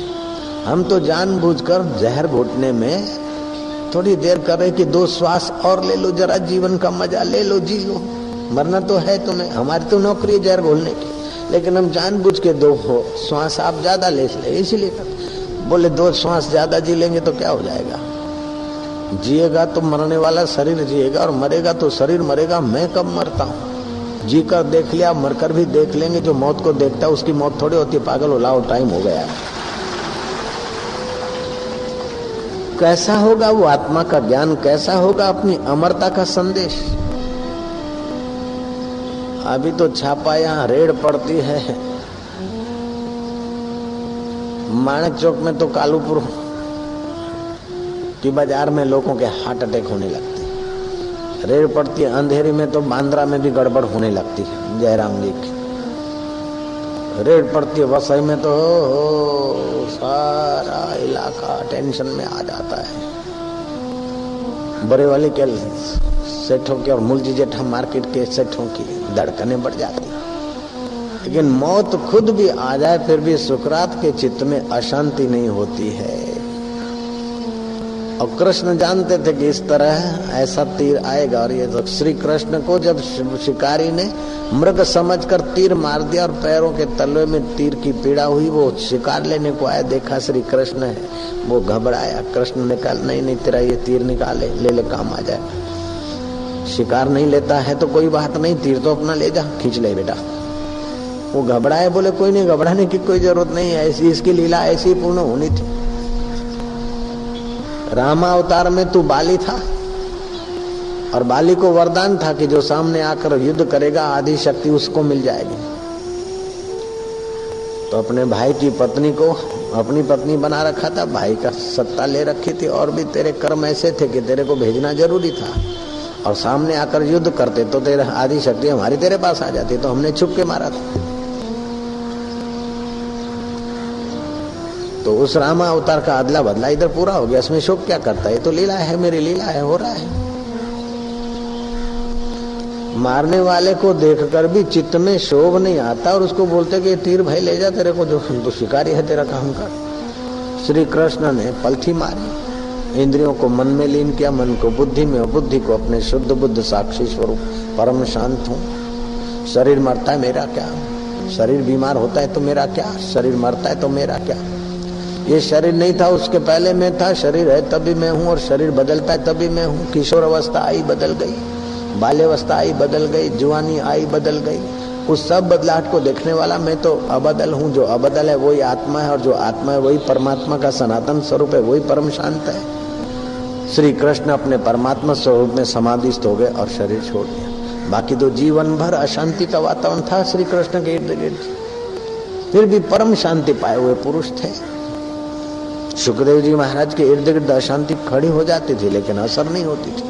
हम तो जानबूझकर जहर घोटने में थोड़ी देर कर रहे कि दो श्वास और ले लो, जरा जीवन का मज़ा ले लो जी लो मरना तो है तुम्हें। हमारी तो नौकरी है जहर घोलने की। लेकिन हम जानबूझ के दो हो श्वास आप ज़्यादा ले, इसलिए। बोले, दो श्वास ज़्यादा जी लेंगे तो क्या हो जाएगा? जिएगा तो मरने वाला शरीर जिएगा और मरेगा तो शरीर मरेगा, मैं कब मरता हूँ? जी कर देख लिया, मरकर भी देख लेंगे, जो मौत को देखता है, उसकी मौत थोड़ी होती है, पागल हो, लाओ टाइम हो गया कैसा होगा वो आत्मा का ज्ञान? कैसा होगा अपनी अमरता का संदेश? अभी तो छापा यहाँ, रेड पड़ती है। माणक चौक में तो कालूपुर की बाज़ार में लोगों के हार्ट अटैक होने लगते रेड पड़ती अंधेरी में तो बांद्रा में भी गड़बड़ होने लगती है जयराम जी की रेड पड़ती है वसई में तो हो, सारा इलाका टेंशन में आ जाता है। बड़े वाले के सेठों के और मुलजी जेठा मार्केट के सेठों की धड़कने बढ़ जाती लेकिन मौत खुद भी आ जाए, फिर भी सुकरात के चित्त में अशांति नहीं होती है। और कृष्ण जानते थे कि इस तरह ऐसा तीर आएगा और ये तो श्री कृष्ण को जब शिकारी ने मृग समझकर तीर मार दिया और पैरों के तलवे में तीर की पीड़ा हुई, वो शिकार लेने को आया, देखा श्री कृष्ण है, वो घबराया। कृष्ण निकाल नहीं नहीं, तेरा ये तीर निकाले, ले ले, काम आ जाए। शिकार नहीं लेता है तो कोई बात नहीं, तीर तो अपना ले जा, खींच ले बेटा। वो घबराए, बोले, कोई नहीं, घबराने की कोई ज़रूरत नहीं है। ऐसी इसकी लीला ऐसी पूर्ण होनी थी। रामा अवतार में तू बाली था और बाली को वरदान था कि जो सामने आकर युद्ध करेगा, आदि शक्ति उसको मिल जाएगी। तो अपने भाई की पत्नी को अपनी पत्नी बना रखा था, भाई का सत्ता ले रखी थी, और भी तेरे कर्म ऐसे थे कि तेरे को भेजना ज़रूरी था। और सामने आकर युद्ध करते तो तेरा आदि शक्ति हमारी तेरे पास आ जाती तो हमने छुप के मारा था। तो उस रामा अवतार का अदला बदला इधर पूरा हो गया, इसमें शोक क्या करता है? तो लीला है, मेरी लीला है, हो रहा है। मारने वाले को देखकर भी चित्त में शोभ नहीं आता और उसको बोलते कि, तीर भाई, ले जा तेरे को, जो तो शिकारी है तेरा काम कर। श्री कृष्ण ने पलथी मारी। इंद्रियों को मन में लीन किया, मन को बुद्धि में बुद्धि को अपने शुद्ध बुद्ध साक्षी स्वरूप, परम शांत हूँ। शरीर मरता है, मेरा क्या? शरीर बीमार होता है तो मेरा क्या? शरीर मरता है तो मेरा क्या? ये शरीर नहीं था, उसके पहले मैं था, शरीर है, तभी मैं हूँ और शरीर बदलता है, तभी मैं हूँ। किशोर अवस्था आई, बदल गई। बाल्यावस्था आई, बदल गई। जुआनी आई, बदल गई। उस सब बदलाहट को देखने वाला मैं तो अबदल हूँ। जो अबदल है, वही आत्मा है और जो आत्मा है, वही परमात्मा का सनातन स्वरूप है, वही परम शांत है। श्री कृष्ण अपने परमात्मा स्वरूप में समाधिस्थ हो गए और शरीर छोड़ दिया। बाकी तो जीवन भर अशांति का वातावरण था श्री कृष्ण के इर्द गिर्द फिर भी परम शांति पाए हुए पुरुष थे। सुखदेव जी महाराज के इर्द गिर्द अशांति खड़ी हो जाती थी, लेकिन असर नहीं होती थी।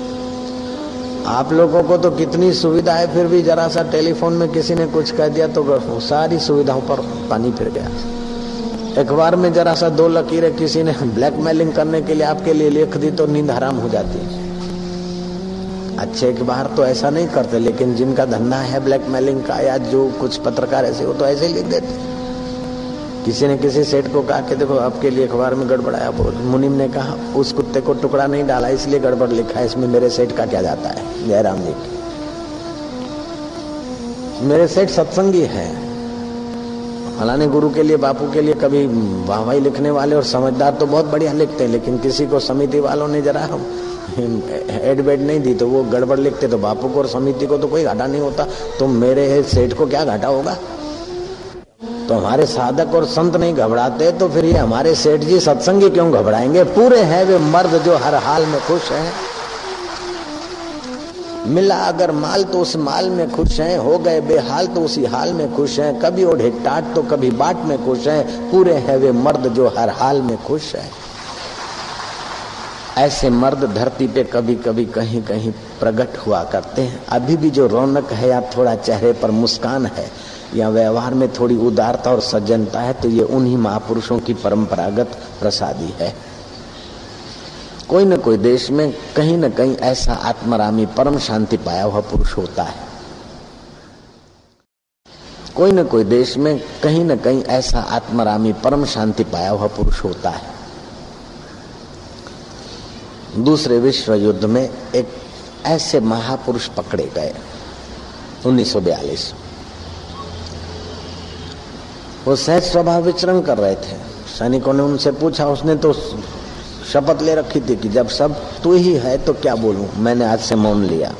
आप लोगों को तो कितनी सुविधा है, फिर भी जरा सा टेलीफोन में किसी ने कुछ कह दिया तो सारी सुविधाओं पर पानी फिर गया। अखबार में जरा सा दो लकीरें किसी ने ब्लैकमेलिंग करने के लिए आपके लिए लिख दी तो नींद हराम हो जाती। है अच्छे अखबार तो ऐसा नहीं करते, लेकिन जिनका धंधा है ब्लैकमेलिंग का या जो कुछ पत्रकार ऐसे, वो तो ऐसे लिख देते। किसी ने किसी सेठ को कहा कि देखो, आपके लिए अखबार में गड़बड़ाया बहुत मुनिम ने कहा, उस कुत्ते को टुकड़ा नहीं डाला, इसलिए गड़बड़ लिखा इसमें मेरे सेठ का क्या जाता है? जयराम जी। मेरे सेठ सत्संगी है। फलाने गुरु के लिए, बापू के लिए कभी वाहवाही लिखने वाले और समझदार तो बहुत बढ़िया लिखते हैं, लेकिन किसी को समिति वालों ने जरा हेड बेड नहीं दी तो वो गड़बड़ लिखते तो बापू को और समिति को तो कोई घाटा नहीं होता। तो मेरे सेठ को क्या घाटा होगा? तो हमारे साधक और संत नहीं घबराते तो फिर ये हमारे सेठ जी सत्संगी क्यों घबराएँगे? पूरे हैं वे मर्द जो हर हाल में खुश हैं। मिला अगर माल तो उस माल में खुश हैं, हो गए बेहाल तो उसी हाल में खुश हैं। कभी ओढ़े टाट तो कभी बाट में खुश हैं। पूरे हैं वे मर्द जो हर हाल में खुश हैं। ऐसे मर्द धरती पे कभी कभी कहीं कहीं प्रकट हुआ करते हैं। अभी भी जो रौनक है या थोड़ा चेहरे पर मुस्कान है। या व्यवहार में थोड़ी उदारता और सज्जनता है तो ये उन्हीं महापुरुषों की परंपरागत प्रसादी है। कोई न कोई देश में कहीं न कहीं ऐसा आत्मरामी, परम शांति पाया हुआ पुरुष होता है। कोई न कोई देश में कहीं न कहीं ऐसा आत्मरामी, परम शांति पाया हुआ पुरुष होता है। दूसरे विश्व युद्ध में एक ऐसे महापुरुष पकड़े गए 1942 वो सहज स्वभाव विचरण कर रहे थे। सैनिकों ने उनसे पूछा, उसने तो शपथ ले रखी थी कि जब सब तू ही है तो क्या बोलूँ? मैंने आज से मौन लिया।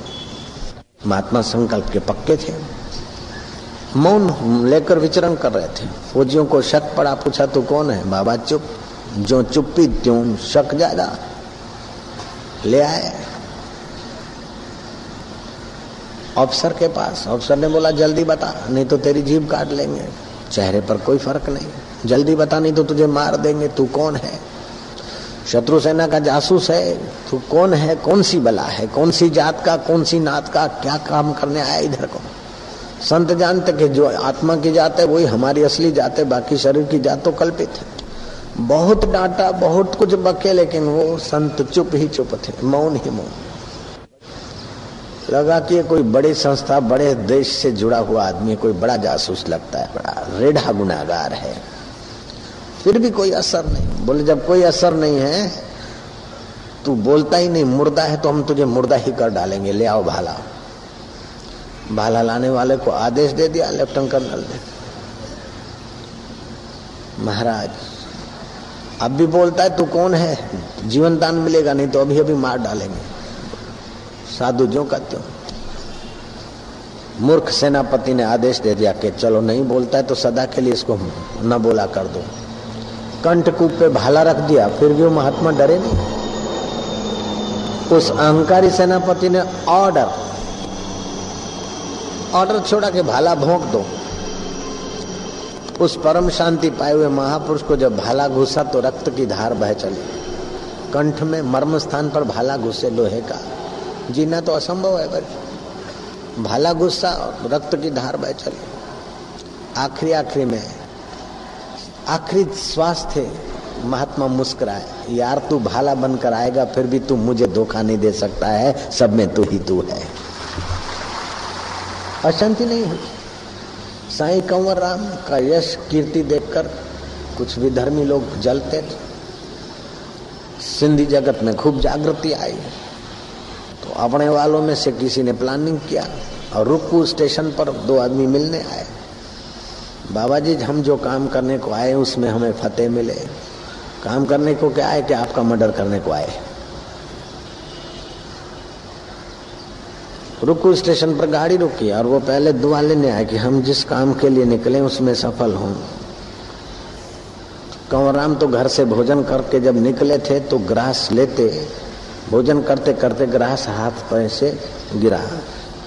महात्मा संकल्प के पक्के थे। मौन लेकर विचरण कर रहे थे। फौजियों को शक पड़ा, पूछा, तू कौन है? बाबा, चुप। जो चुप्पी त्यों शक ज़्यादा। ले आए। अफसर के पास। अफसर ने बोला, जल्दी बता, नहीं तो तेरी जीभ काट लेंगे। चेहरे पर कोई फ़र्क नहीं। जल्दी बता, नहीं तो तुझे मार देंगे। तू कौन है? शत्रु सेना का जासूस है। तू कौन है? कौन सी बला है? कौन सी जात का, कौन सी नात का, क्या काम करने आया इधर को? संत जानते कि जो आत्मा की जात है, वही हमारी असली जात है। बाकी शरीर की जात तो कल्पित है। बहुत डांटा, बहुत कुछ बके, लेकिन वो संत चुप ही चुप थे। मौन ही मौन। लगा कि ये कोई बड़ी संस्था, बड़े देश से जुड़ा हुआ आदमी, कोई बड़ा जासूस लगता है, बड़ा रेढ़ा गुनागार है। फिर भी कोई असर नहीं। बोले, जब कोई असर नहीं है, तू बोलता ही नहीं, मुर्दा है तो हम तुझे मुर्दा ही कर डालेंगे, ले आओ भाला। भाला लाने वाले को आदेश दे दिया लेफ्टिनेंट कर्नल ने महाराज, अब भी बोलता है, तू कौन है? जीवन दान मिलेगा, नहीं तो अभी अभी मार डालेंगे। साधु जो का त्यों मूर्ख सेनापति ने आदेश दे दिया कि चलो नहीं बोलता है तो सदा के लिए इसको न बोला कर दो। कंठकूप पे भाला रख दिया, फिर भी वो महात्मा डरे नहीं। उस अहंकारी सेनापति ने ऑर्डर ऑर्डर छोड़ा के भाला भोंक दो। उस परम शांति पाए हुए महापुरुष को जब भाला घुसा तो रक्त की धार बह चली। कंठ में मर्म स्थान पर भाला घुसे लोहे का। जीना तो असंभव है भाई भाला गुस्सा रक्त की धार बह चली। आखिरी आखिरी में, आखिरी श्वास थे महात्मा मुस्कुराए, यार तू भाला बनकर आएगा, फिर भी तू मुझे धोखा नहीं दे सकता है, सब में तू ही तू है। अशांति नहीं हुई। साईं कंवर राम का यश कीर्ति देखकर कुछ विधर्मी लोग जलते थे। सिंधी जगत में खूब जागृति आई। तो अपने वालों में से किसी ने प्लानिंग किया और रुकू स्टेशन पर दो आदमी मिलने आए। बाबा जी हम जो काम करने को आए, उसमें हमें फतेह मिले। काम करने को क्या है कि आपका मर्डर करने को आए। रुकू स्टेशन पर गाड़ी रुकी और वो पहले दुआ लेने आए कि हम जिस काम के लिए निकले, उसमें सफल हों। कंवराम तो घर से भोजन करके जब निकले थे तो ग्रास लेते भोजन करते करते ग्रास हाथ पर से गिरा।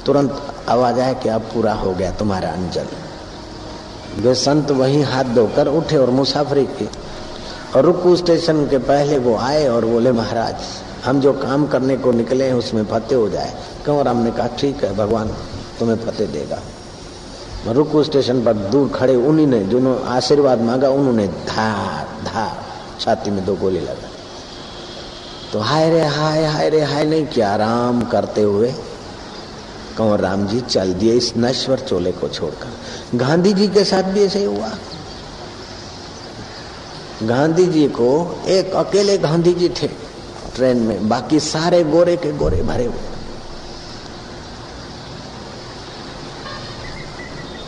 तुरंत आवाज़ आया कि अब पूरा हो गया तुम्हारा अंजल वे संत वही हाथ धोकर उठे और मुसाफरी की। और रुकू स्टेशन के पहले वो आए और बोले, महाराज, हम जो काम करने को निकले हैं उसमें फतेह हो जाए। कंवराम ने कहा, ठीक है, भगवान तुम्हें फतेह देगा। रुकू स्टेशन पर दूर खड़े उन्हीं ने जिन्होंने आशीर्वाद मांगा, उन्होंने धार धार छाती में दो गोली लगा। तो हाय रे, हाय हाय रे, हाय नहीं, क्या आराम करते हुए कंवर राम जी, चल दिए इस नश्वर चोले को छोड़कर। गांधी जी के साथ भी ऐसे ही हुआ। गांधी जी को एक अकेले गांधी जी थे ट्रेन में, बाकी सारे गोरे के गोरे भरे हुए।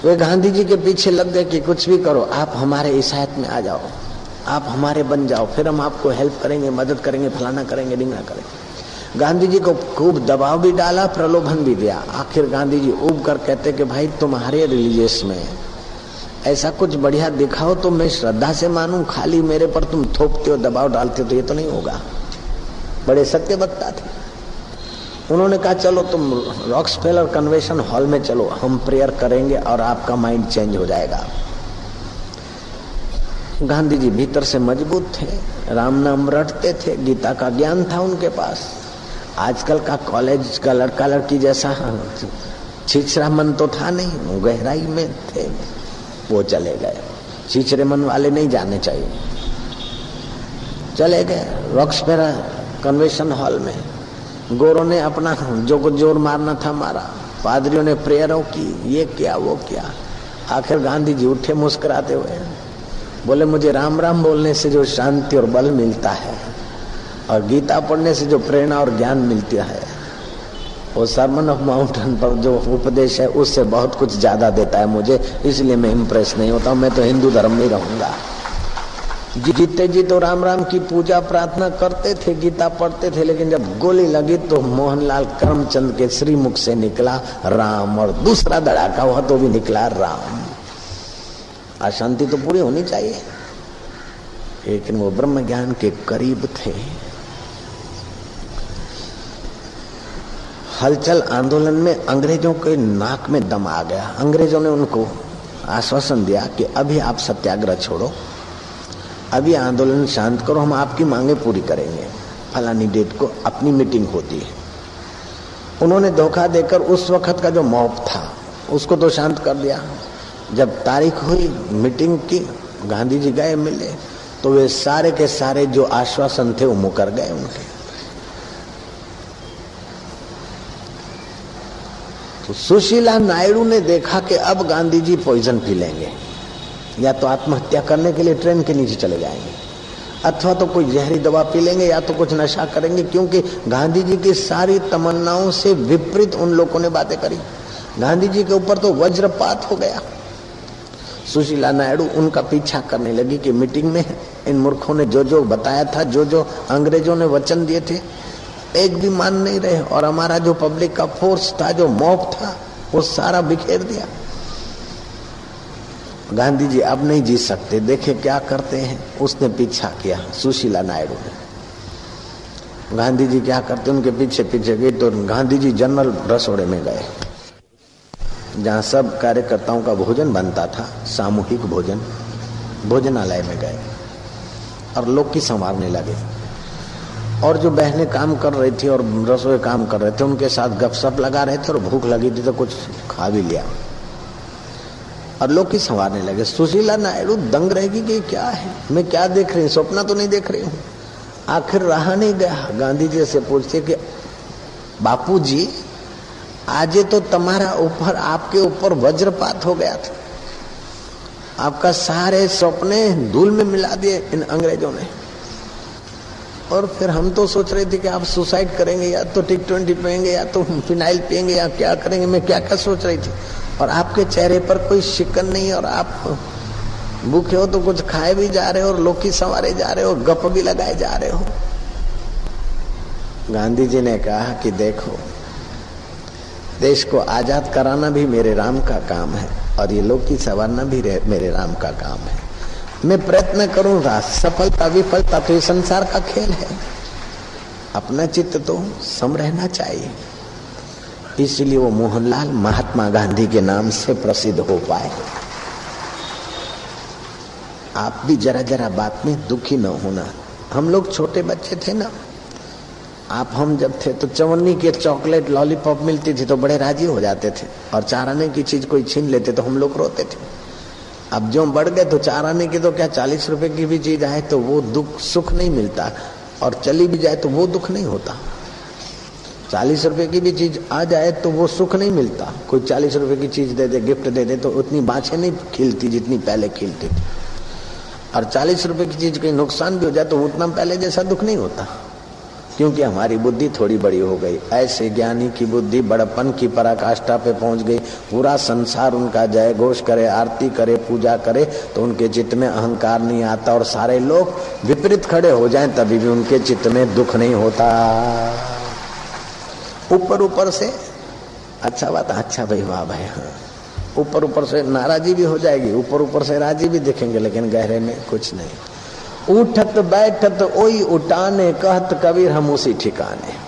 वे गांधी जी के पीछे लग गए कि कुछ भी करो, आप हमारे इसायत में आ जाओ। आप हमारे बन जाओ, फिर हम आपको हेल्प करेंगे, मदद करेंगे, फलाना करेंगे डिंगा करेंगे। गांधी जी को खूब दबाव भी डाला, प्रलोभन भी दिया। आखिर गांधी जी उब कर कहते कि भाई, तुम्हारे रिलीजियस में ऐसा कुछ बढ़िया दिखाओ तो मैं श्रद्धा से मानूं, खाली मेरे पर तुम थोपते हो, दबाव डालते हो तो ये तो नहीं होगा। बड़े सत्य वक्ता थे। उन्होंने कहा, चलो तुम रॉक्स फेलर कन्वेंशन हॉल में चलो, हम प्रेयर करेंगे और आपका माइंड चेंज हो जाएगा। गांधी जी भीतर से मज़बूत थे, राम नाम रटते थे, गीता का ज्ञान था उनके पास। आजकल का कॉलेज का लड़का लड़की जैसा छिछरा मन तो था नहीं गहराई में थे, वो चले गए। छिछरे मन वाले नहीं जाने चाहिए। चले गए रॉक्स फेलर कन्वेंशन हॉल में। गोरों ने अपना जो कुछ ज़ोर मारना था मारा। पादरियों ने प्रेयरों की, ये किया, वो किया? आखिर गांधी जी उठे मुस्कुराते हुए बोले, मुझे राम राम बोलने से जो शांति और बल मिलता है और गीता पढ़ने से जो प्रेरणा और ज्ञान मिलता है, वो सरमन ऑफ़ माउंटेन पर जो उपदेश है, उससे बहुत कुछ ज़्यादा देता है मुझे, इसलिए मैं इम्प्रेस नहीं होता मैं तो हिंदू धर्म में रहूँगा। जीते जी तो राम राम की पूजा प्रार्थना करते थे, गीता पढ़ते थे, लेकिन जब गोली लगी तो मोहनलाल करमचंद के श्रीमुख से निकला राम और दूसरा धड़ाका हुआ तो भी निकला राम। अशांति तो पूरी होनी चाहिए। लेकिन वो ब्रह्म ज्ञान के करीब थे। हलचल आंदोलन में अंग्रेज़ों के नाक में दम आ गया। अंग्रेज़ों ने उनको आश्वासन दिया कि अभी आप सत्याग्रह छोड़ो। अभी आंदोलन शांत करो, हम आपकी मांगे पूरी करेंगे। फलानी डेट को अपनी मीटिंग होती है। उन्होंने धोखा देकर उस वक्त का जो मौप था, उसको तो शांत कर दिया। जब तारीख हुई मीटिंग की गांधी जी गए, मिले तो वे सारे के सारे जो आश्वासन थे, वो मुकर गए उनके। तो सुशीला नायडू ने देखा कि अब गांधी जी पॉइजन पी लेंगे। या तो आत्महत्या करने के लिए ट्रेन के नीचे चले जाएँगे, अथवा तो कोई जहरी दवा पी लेंगे, या तो कुछ नशा करेंगे, क्योंकि गांधी जी की सारी तमन्नाओं से विपरीत उन लोगों ने बातें करी। गांधी जी के ऊपर तो वज्रपात हो गया। सुशीला नायडू उनका पीछा करने लगी कि मीटिंग में इन मूर्खों ने जो जो बताया था जो जो अंग्रेज़ों ने वचन दिए थे, एक भी मान नहीं रहे। और हमारा जो पब्लिक का फोर्स था, जो मॉब था, वो सारा बिखेर दिया। गांधी जी अब नहीं जी सकते। देखे क्या करते हैं। उसने पीछा किया सुशीला नायडू ने। गांधी जी क्या करते उनके पीछे पीछे गए तो गांधी जी जनरल रसोड़े में गए। जहाँ सब कार्यकर्ताओं का भोजन बनता था, सामूहिक भोजन, भोजनालय में गए और लोग की संवारने लगे। और जो बहनें काम कर रही थी और रसोई काम कर रहे थे, उनके साथ गपशप लगा रहे थे और भूख लगी थी तो कुछ खा भी लिया। और लोग की संवारने लगे, सुशीला नायडू, दंग रहेगी कि क्या है? मैं क्या देख रही हूँ? सपना तो नहीं देख रही हूँ? आखिर रहा नहीं गया। गांधी जी से पूछते कि, बापू जी आज तो तुम्हारा ऊपर, आपके ऊपर वज्रपात हो गया था। आपका सारे सपने धूल में मिला दिए इन अंग्रेज़ों ने। और फिर हम तो सोच रहे थे कि आप सुसाइड करेंगे, या तो टिक ट्वेंटी पियेंगे, या तो फिनाइल पियेंगे, या क्या करेंगे, मैं क्या क्या सोच रही थी। और आपके चेहरे पर कोई शिकन नहीं, और आप भूखे हो तो कुछ खाए भी जा रहे हो, और लोकी संवारे जा रहे हो गप भी लगाए जा रहे हो। गांधी जी ने कहा कि देखो देश को आज़ाद कराना भी मेरे राम का काम है और ये लोग की संवारना भी मेरे राम का काम है। मैं प्रयत्न करूँगा, सफलता, विफलता तो संसार का खेल है। अपना चित्त तो सम रहना चाहिए। इसलिए वो मोहनलाल महात्मा गांधी के नाम से प्रसिद्ध हो पाए। आप भी जरा जरा बात में दुखी न होना। हम लोग छोटे बच्चे थे ना। आप हम जब थे तो चवन्नी के चॉकलेट लॉलीपॉप मिलती थी तो बड़े राज़ी हो जाते थे और चार आने की चीज़ कोई छीन लेते तो हम लोग रोते थे। अब जो बढ़ गए तो चार आने की तो क्या चालीस रुपए की भी चीज़ आए तो वो दुख सुख नहीं मिलता और चली भी जाए तो वो दुख नहीं होता। चालीस रुपए की भी चीज़ आ जाए तो वो सुख नहीं मिलता। कोई चालीस रुपए की चीज़ दे दे, गिफ्ट दे दे तो उतनी बाछे नहीं खिलती जितनी पहले खिलती थी। और चालीस रुपए की चीज़ कहीं नुकसान भी हो जाए तो उतना पहले जैसा दुख नहीं होता। क्योंकि हमारी बुद्धि थोड़ी बड़ी हो गई। ऐसे ज्ञानी की बुद्धि बड़पन की पराकाष्ठा पे पहुँच गई। पूरा संसार उनका जय घोष करे, आरती करे, पूजा करे तो उनके चित्त में अहंकार नहीं आता और सारे लोग विपरीत खड़े हो जाएँ, तभी भी उनके चित्त में दुख नहीं होता। ऊपर ऊपर से अच्छा बात अच्छा भाई वाह भाई हाँ। ऊपर ऊपर से नाराजी भी हो जाएगी, ऊपर ऊपर से राज़ी भी दिखेंगे, लेकिन गहरे में कुछ नहीं। उठत बैठत ओई उठाने कहत कबीर हम उसी ठिकाने।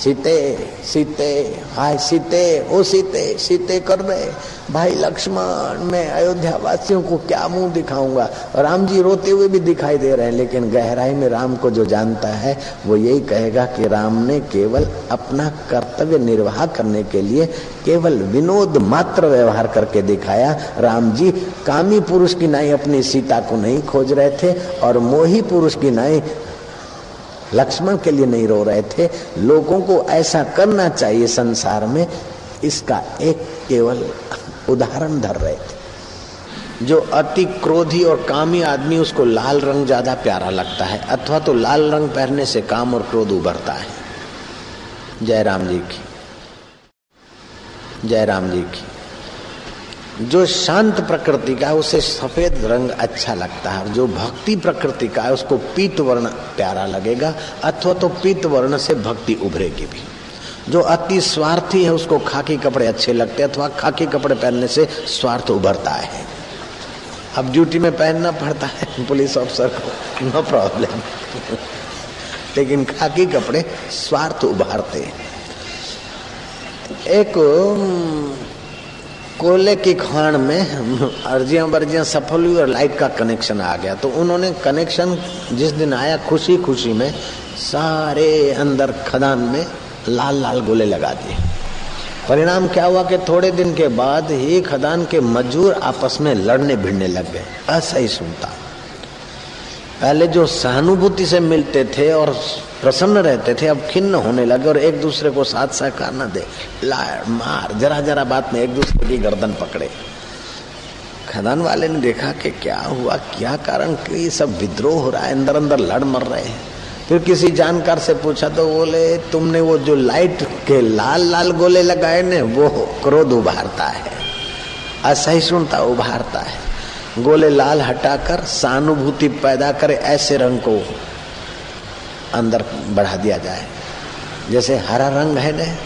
सीते सीते, हाय सीते, ओ सीते सीते कर रहे। भाई लक्ष्मण, मैं अयोध्या वासियों को क्या मुँह दिखाऊँगा? राम जी रोते हुए भी दिखाई दे रहे हैं, लेकिन गहराई में राम को जो जानता है, वो यही कहेगा कि राम ने केवल अपना कर्तव्य निर्वाह करने के लिए केवल विनोद मात्र व्यवहार करके दिखाया। राम जी कामी पुरुष की नाई अपनी सीता को नहीं खोज रहे थे, और मोही पुरुष की नाई लक्ष्मण के लिए नहीं रो रहे थे। लोगों को ऐसा करना चाहिए संसार में। इसका एक केवल उदाहरण धर रहे थे। जो अति क्रोधी और कामी आदमी, उसको लाल रंग ज़्यादा प्यारा लगता है, अथवा तो लाल रंग पहनने से काम और क्रोध उभरता है। जय राम जी की। जय राम जी की। जो शांत प्रकृति का है, उसे सफ़ेद रंग अच्छा लगता है। जो भक्ति प्रकृति का है, उसको पीत वर्ण प्यारा लगेगा, अथवा तो पीत वर्ण से भक्ति उभरेगी भी। जो अति स्वार्थी है, उसको खाकी कपड़े अच्छे लगते हैं, अथवा खाकी कपड़े पहनने से स्वार्थ उभरता है। अब ड्यूटी में पहनना पड़ता है, पुलिस ऑफिसर को, नो प्रॉब्लम। लेकिन खाकी कपड़े स्वार्थ उभारते हैं। एक कोयले की खान में अर्जियाँ बर्जियाँ सफल हुई और लाइट का कनेक्शन आ गया। तो उन्होंने कनेक्शन जिस दिन आया खुशी खुशी में सारे अंदर खदान में लाल लाल गोले लगा दिए। परिणाम क्या हुआ कि थोड़े दिन के बाद ही खदान के मजदूर आपस में लड़ने भिड़ने लग गए। ऐसा ही सुनता पहले जो सहानुभूति से मिलते थे और प्रसन्न रहते थे, अब खिन्न होने लगे और एक दूसरे को साथ सहकार न दे। लाड़ मार, जरा जरा बात में एक दूसरे की गर्दन पकड़े। खदान वाले ने देखा कि क्या हुआ, क्या कारण, कि सब विद्रोह हो रहा है, अंदर अंदर लड़ मर रहे हैं। फिर किसी जानकार से पूछा तो बोले, तुमने वो जो लाइट के लाल लाल गोले लगाए ने, वो क्रोध उभारता है, असहिष्णुता उभारता है। गोले लाल हटाकर, सहानुभूति पैदा करे, ऐसे रंग को अंदर बढ़ा दिया जाए। जैसे हरा रंग है ना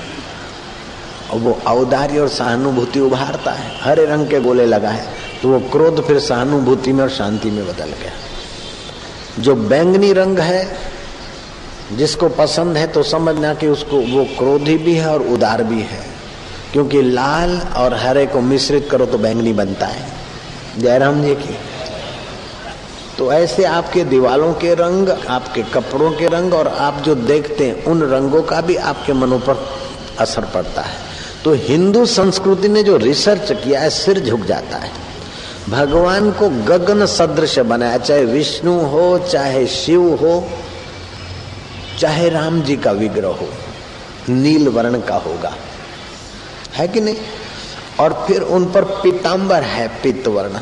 वो औदार्य और सहानुभूति उभारता है, हरे रंग के गोले लगाए तो वो क्रोध फिर सहानुभूति में और शांति में बदल गया। जो बैंगनी रंग है, जिसको पसंद है तो समझना कि उसको, वो क्रोधी भी है और उदार भी है। क्योंकि लाल और हरे को मिश्रित करो तो बैंगनी बनता है। जयराम जी की तो ऐसे आपके दीवालों के रंग, आपके कपड़ों के रंग और आप जो देखते हैं, उन रंगों का भी आपके मनों पर असर पड़ता है। तो हिंदू संस्कृति ने जो रिसर्च किया है, सिर झुक जाता है। भगवान को गगन सदृश बनाया, चाहे विष्णु हो, चाहे शिव हो, चाहे राम जी का विग्रह हो, नील वर्ण का होगा। है कि नहीं? और फिर उन पर पीताम्बर है पित्त वर्ण।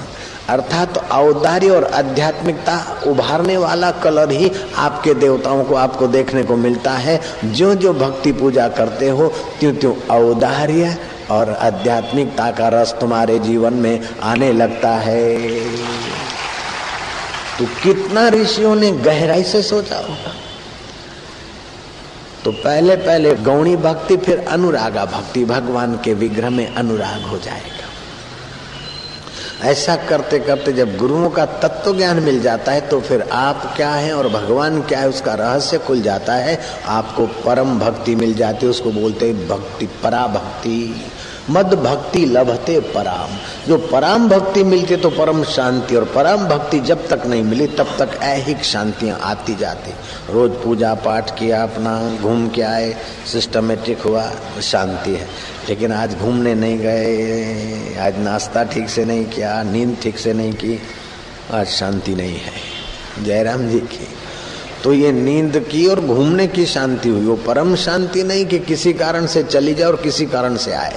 अर्थात तो औदार्य और आध्यात्मिकता उभारने वाला कलर ही आपके देवताओं को, आपको देखने को मिलता है। जो जो भक्ति पूजा करते हो त्यों त्यों औदार्य और आध्यात्मिकता का रस तुम्हारे जीवन में आने लगता है। तो कितना ऋषियों ने गहराई से सोचा होगा। तो पहले पहले गौणी भक्ति, फिर अनुरागा भक्ति। भगवान के विग्रह में अनुराग हो जाएगा। ऐसा करते करते जब गुरुओं का तत्व ज्ञान मिल जाता है तो फिर आप क्या है और भगवान क्या है, उसका रहस्य खुल जाता है। आपको परम भक्ति मिल जाती है, उसको बोलते हैं भक्ति परा भक्ति मद भक्ति लभते पराम। जो पराम भक्ति मिलती तो परम शांति, और पराम भक्ति जब तक नहीं मिली, तब तक ऐहिक शांतियाँ आती जाती। रोज पूजा पाठ किया, अपना घूम के आए सिस्टमेटिक हुआ, शांति है। लेकिन आज घूमने नहीं गए, आज नाश्ता ठीक से नहीं किया, नींद ठीक से नहीं की, आज शांति नहीं है। जयराम जी की। तो ये नींद की और घूमने की शांति हुई। वो परम शांति नहीं कि किसी कारण से चली जाए और किसी कारण से आए।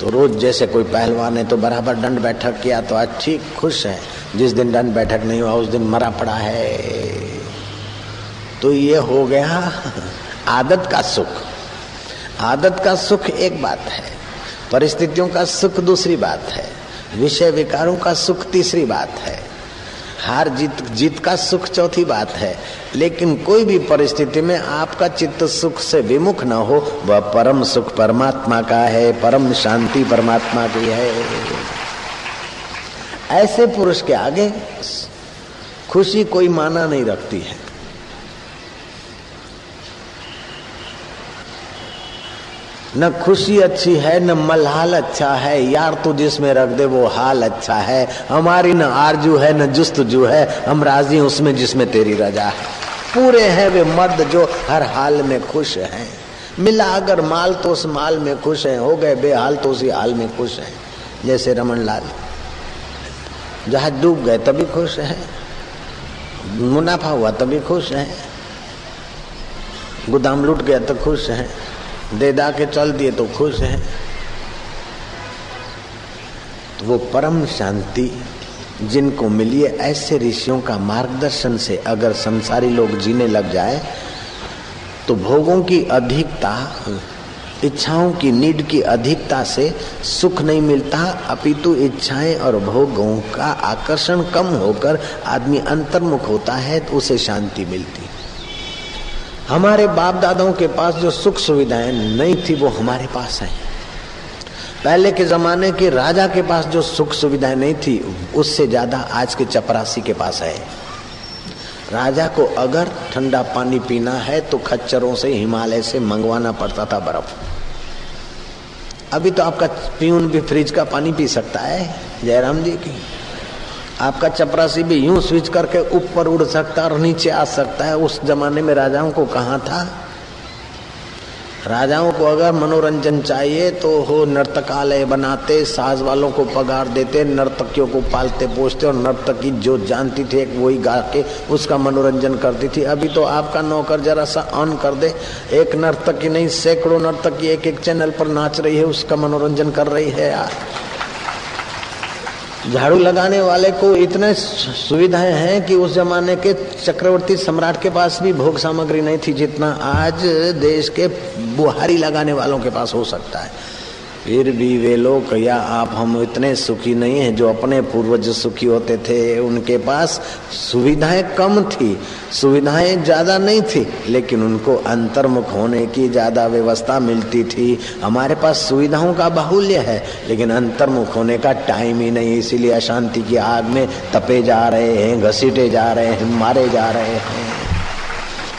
तो रोज जैसे कोई पहलवान है तो बराबर दंड बैठक किया तो आज ठीक खुश है। जिस दिन दंड बैठक नहीं हुआ, उस दिन मरा पड़ा है। तो ये हो गया आदत का सुख। आदत का सुख एक बात है, परिस्थितियों का सुख दूसरी बात है, विषय विकारों का सुख तीसरी बात है। हार जीत जीत का सुख चौथी बात है। लेकिन कोई भी परिस्थिति में आपका चित्त सुख से विमुख न हो, वह परम सुख परमात्मा का है, परम शांति परमात्मा की है। ऐसे पुरुष के आगे खुशी कोई माना नहीं रखती है। न खुशी अच्छी है, न मलहाल अच्छा है। यार तो जिसमें रख दे, वो हाल अच्छा है। हमारी न आरज़ू है, न जुस्तजू है। हम राज़ी उसमें जिसमें तेरी रजा है। पूरे हैं वे मर्द जो हर हाल में खुश हैं। मिला अगर माल तो उस माल में खुश हैं। हो गए बेहाल तो उसी हाल में खुश हैं। जैसे रमन लाल। जहाज़ डूब गए तभी खुश है। मुनाफा हुआ तभी खुश है। गोदाम लूट गया तो खुश है। दे दा के चल दिए तो खुश है। तो वो परम शांति जिनको मिली है ऐसे ऋषियों का मार्गदर्शन से अगर संसारी लोग जीने लग जाए तो भोगों की अधिकता, इच्छाओं की नीड की अधिकता से सुख नहीं मिलता। अपितु इच्छाएँ और भोगों का आकर्षण कम होकर आदमी अंतर्मुख होता है तो उसे शांति मिलती। हमारे बाप दादाओं के पास जो सुख सुविधाएँ नहीं थी, वो हमारे पास है। पहले के जमाने के राजा के पास जो सुख सुविधाएँ नहीं थी, उससे ज़्यादा आज के चपरासी के पास है। राजा को अगर ठंडा पानी पीना है तो खच्चरों से, हिमालय से मंगवाना पड़ता था बर्फ़। अभी तो आपका पीऊन भी फ्रिज का पानी पी सकता है, जयराम जी की। आपका चपरासी भी यूँ स्विच करके ऊपर उड़ सकता और नीचे आ सकता है। उस जमाने में राजाओं को कहा था? राजाओं को अगर मनोरंजन चाहिए तो हो नर्तकालय बनाते, साज वालों को पगार देते, नर्तकियों को पालते पोसते और नर्तकी जो जानती थी एक वही गा के उसका मनोरंजन करती थी। अभी तो आपका नौकर जरा सा ऑन कर दे। एक नर्तकी नहीं, सैकड़ों नर्तकी एक एक चैनल पर नाच रही है, उसका मनोरंजन कर रही है यार। झाड़ू लगाने वाले को इतने सुविधाएँ हैं कि उस जमाने के चक्रवर्ती सम्राट के पास भी भोग सामग्री नहीं थी जितना आज देश के बुहारी लगाने वालों के पास हो सकता है। फिर भी वे लोग, या आप हम इतने सुखी नहीं हैं जो अपने पूर्वज सुखी होते थे। उनके पास सुविधाएँ कम थी, सुविधाएँ ज़्यादा नहीं थी, लेकिन उनको अंतर्मुख होने की ज़्यादा व्यवस्था मिलती थी। हमारे पास सुविधाओं का बाहुल्य है, लेकिन अंतर्मुख होने का टाइम ही नहीं। इसीलिए अशांति की आग में तपे जा रहे हैं, घसीटे जा रहे हैं, मारे जा रहे हैं।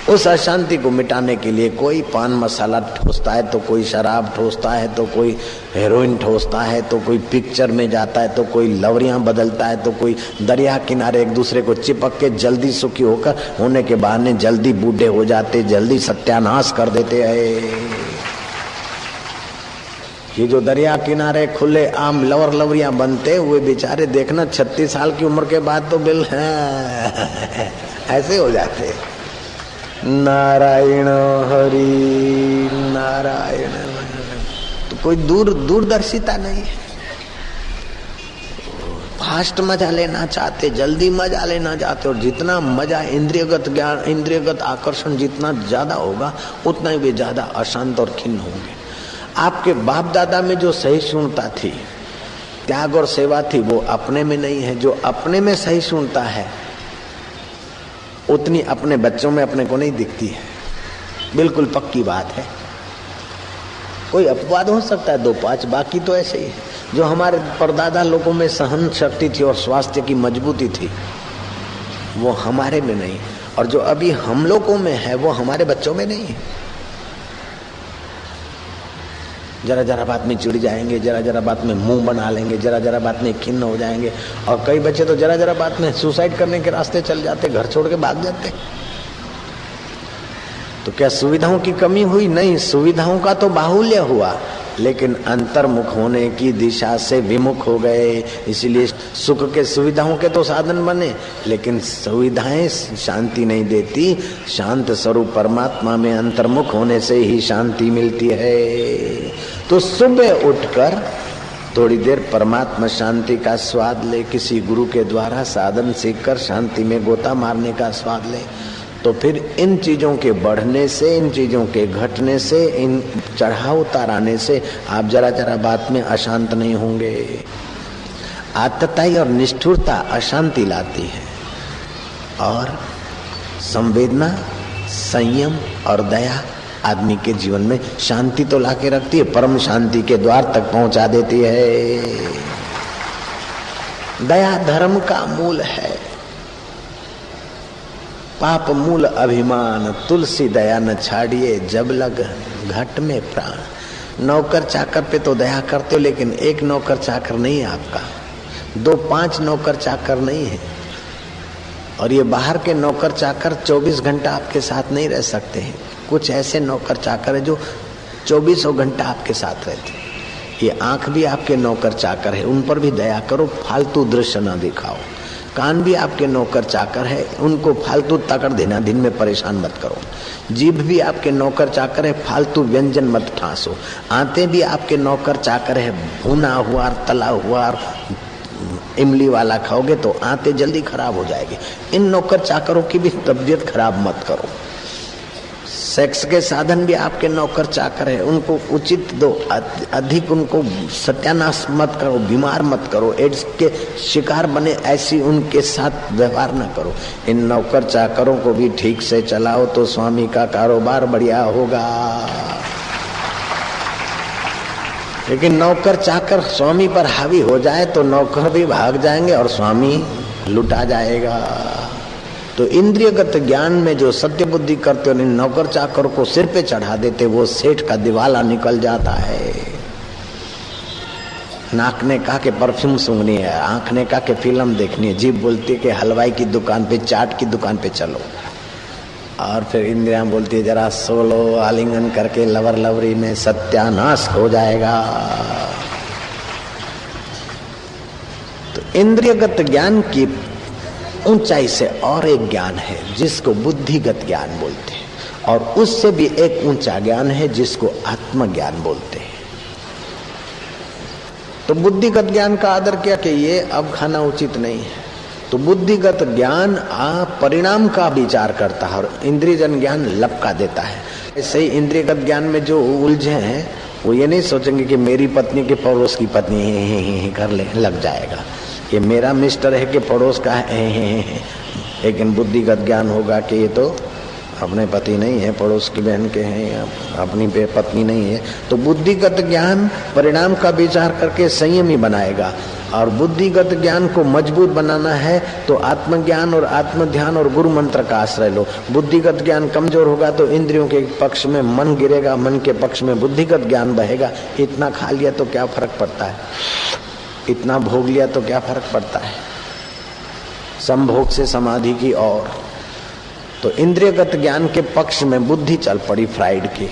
उस अशांति को मिटाने के लिए कोई पान मसाला ठोसता है तो कोई शराब ठोसता है तो कोई हेरोइन ठोसता है तो कोई पिक्चर में जाता है तो कोई लवरियाँ बदलता है तो कोई दरिया किनारे एक दूसरे को चिपक के जल्दी सुखी होकर होने के बहाने जल्दी बूढ़े हो जाते, जल्दी सत्यानाश कर देते हैं। ये जो दरिया किनारे खुले आम लवर लवरियाँ बनते हुए बेचारे देखना छत्तीस साल की उम्र के बाद तो बिल है। ऐसे हो जाते। नारायण हरि, नारायण। तो कोई दूर, दूरदर्शिता नहीं है। फास्ट मज़ा लेना चाहते, जल्दी मज़ा लेना चाहते, और जितना मज़ा इंद्रियगत ज्ञान, इंद्रियगत आकर्षण जितना ज़्यादा होगा, उतना ही वे ज़्यादा अशांत और खिन्न होंगे। आपके बाप दादा में जो सहिष्णुता थी, त्याग और सेवा थी, वो अपने में नहीं है। जो अपने में सहिष्णुता है उतनी अपने बच्चों में अपने को नहीं दिखती है। बिल्कुल पक्की बात है। कोई अपवाद हो सकता है, दो पाँच बाकी तो ऐसे ही है। जो हमारे परदादा लोगों में सहन शक्ति थी और स्वास्थ्य की मजबूती थी, वो हमारे में नहीं और जो अभी हम लोगों में है, वो हमारे बच्चों में नहीं है। जरा जरा बात में चिड़ जाएँगे, जरा जरा बात में मुँह बना लेंगे, जरा जरा बात में खिन्न हो जाएँगे। और कई बच्चे तो जरा जरा बात में सुसाइड करने के रास्ते चल जाते, घर छोड़ के भाग जाते। तो क्या सुविधाओं की कमी हुई? नहीं, सुविधाओं का तो बाहुल्य हुआ। लेकिन अंतर्मुख होने की दिशा से विमुख हो गए। इसलिए सुख के सुविधाओं के तो साधन बने, लेकिन सुविधाएँ शांति नहीं देती। शांत स्वरूप परमात्मा में अंतर्मुख होने से ही शांति मिलती है। तो सुबह उठकर थोड़ी देर परमात्मा शांति का स्वाद ले, किसी गुरु के द्वारा साधन सीखकर शांति में गोता मारने का स्वाद ले। तो फिर इन चीज़ों के बढ़ने से, इन चीज़ों के घटने से, इन चढ़ाव उतार आने से आप जरा जरा बात में अशांत नहीं होंगे। आतताई और निष्ठुरता अशांति लाती है। और संवेदना, संयम और दया आदमी के जीवन में शांति तो लाके रखती है, परम शांति के द्वार तक पहुँचा देती है। दया धर्म का मूल है। पाप मूल अभिमान, तुलसी दया न छाड़िए, जब लग घट में प्राण। नौकर चाकर पे तो दया करते हो, लेकिन एक नौकर चाकर नहीं है आपका। दो पाँच नौकर चाकर नहीं है। और ये बाहर के नौकर चाकर 24 घंटा आपके साथ नहीं रह सकते हैं। कुछ ऐसे नौकर चाकर है जो चौबीसों घंटा आपके साथ रहते हैं। ये आँख भी आपके नौकर चाकर है। उन पर भी दया करो, फालतू दृश्य न दिखाओ। कान भी आपके नौकर चाकर है, उनको फालतू तकड़ देना, दिन में परेशान मत करो। जीभ भी आपके नौकर चाकर है, फालतू व्यंजन मत ठांसो। आते भी आपके नौकर चाकर है, भुना हुआ, तला हुआ, इमली वाला खाओगे तो आते जल्दी खराब हो जाएगी। इन नौकर चाकरों की भी तबीयत खराब मत करो। सेक्स के साधन भी आपके नौकर चाकर है। उनको उचित दो अधिक उनको सत्यानाश मत करो, बीमार मत करो, एड्स के शिकार बने ऐसी उनके साथ व्यवहार न करो। इन नौकर चाकरों को भी ठीक से चलाओ तो स्वामी का कारोबार बढ़िया होगा। लेकिन नौकर चाकर स्वामी पर हावी हो जाए तो नौकर भी भाग जाएँगे और स्वामी लुटा जाएगा। तो इंद्रियगत ज्ञान में जो सत्य बुद्धि करते हो नौकर चाकर को सिर पे चढ़ा देते, वो सेठ का दिवाला निकल जाता है। नाक ने कहा कि परफ्यूम सूंघनी है, आँख ने कहा कि फ़िल्म देखनी है। जीप बोलती है कि हलवाई की दुकान पे, चाट की दुकान पे चलो। और फिर इंद्रिया बोलती है, जरा सोलो, आलिंगन करके लवर लवरी में सत्यानाश हो जाएगा। तो इंद्रियगत ज्ञान की ऊंचाई से और एक ज्ञान है जिसको बुद्धिगत ज्ञान बोलते हैं। और उससे भी एक ऊँचा ज्ञान है जिसको आत्मज्ञान बोलते हैं। तो बुद्धिगत ज्ञान का आदर किया कि ये अब खाना उचित नहीं है। तो बुद्धिगत ज्ञान आ परिणाम का विचार करता है और इंद्रियजन ज्ञान लपका देता है। ऐसे ही इंद्रियगत ज्ञान में जो उलझे हैं वो ये नहीं सोचेंगे कि मेरी पत्नी के पड़ोस की पत्नी ही, ही, ही, ही कर ले लग जाएगा। ये मेरा मिस्टर है कि पड़ोस का है, है, है। लेकिन बुद्धिगत ज्ञान होगा कि ये तो अपने पति नहीं है पड़ोस की बहन के हैं अपनी पत्नी नहीं है। तो बुद्धिगत ज्ञान परिणाम का विचार करके संयम ही बनाएगा। और बुद्धिगत ज्ञान को मज़बूत बनाना है तो आत्मज्ञान और आत्मध्यान और गुरु मंत्र का आश्रय लो। बुद्धिगत ज्ञान कमज़ोर होगा तो इंद्रियों के पक्ष में मन गिरेगा मन के पक्ष में बुद्धिगत ज्ञान बहेगा। इतना खा लिया तो क्या फ़र्क पड़ता है? इतना भोग लिया तो क्या फ़र्क पड़ता है? संभोग से समाधि की और तो इंद्रियगत ज्ञान के पक्ष में बुद्धि चल पड़ी फ्राइड की।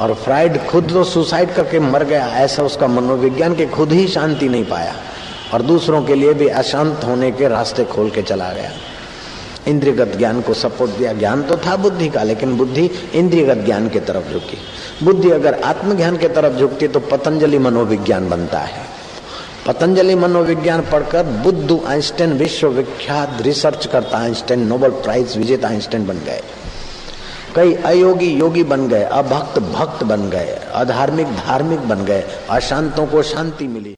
और फ्राइड खुद तो सुसाइड करके मर गया, ऐसा उसका मनोविज्ञान के खुद ही शांति नहीं पाया। और दूसरों के लिए भी अशांत होने के रास्ते खोल के चला गया। इंद्रियगत ज्ञान को सपोर्ट दिया। ज्ञान तो था बुद्धि का, लेकिन बुद्धि इंद्रियगत ज्ञान की तरफ़ झुकी। बुद्धि अगर आत्मज्ञान की तरफ़ झुकती तो पतंजलि मनोविज्ञान बनता है। पतंजलि मनोविज्ञान पढ़कर बुद्ध आइंस्टाइन विश्वविख्यात रिसर्च करता आइंस्टाइन नोबल प्राइज विजेता आइंस्टाइन बन गए। कई अयोगी योगी बन गए, अभक्त भक्त बन गए, अधार्मिक धार्मिक बन गए, अशांतों को शांति मिली।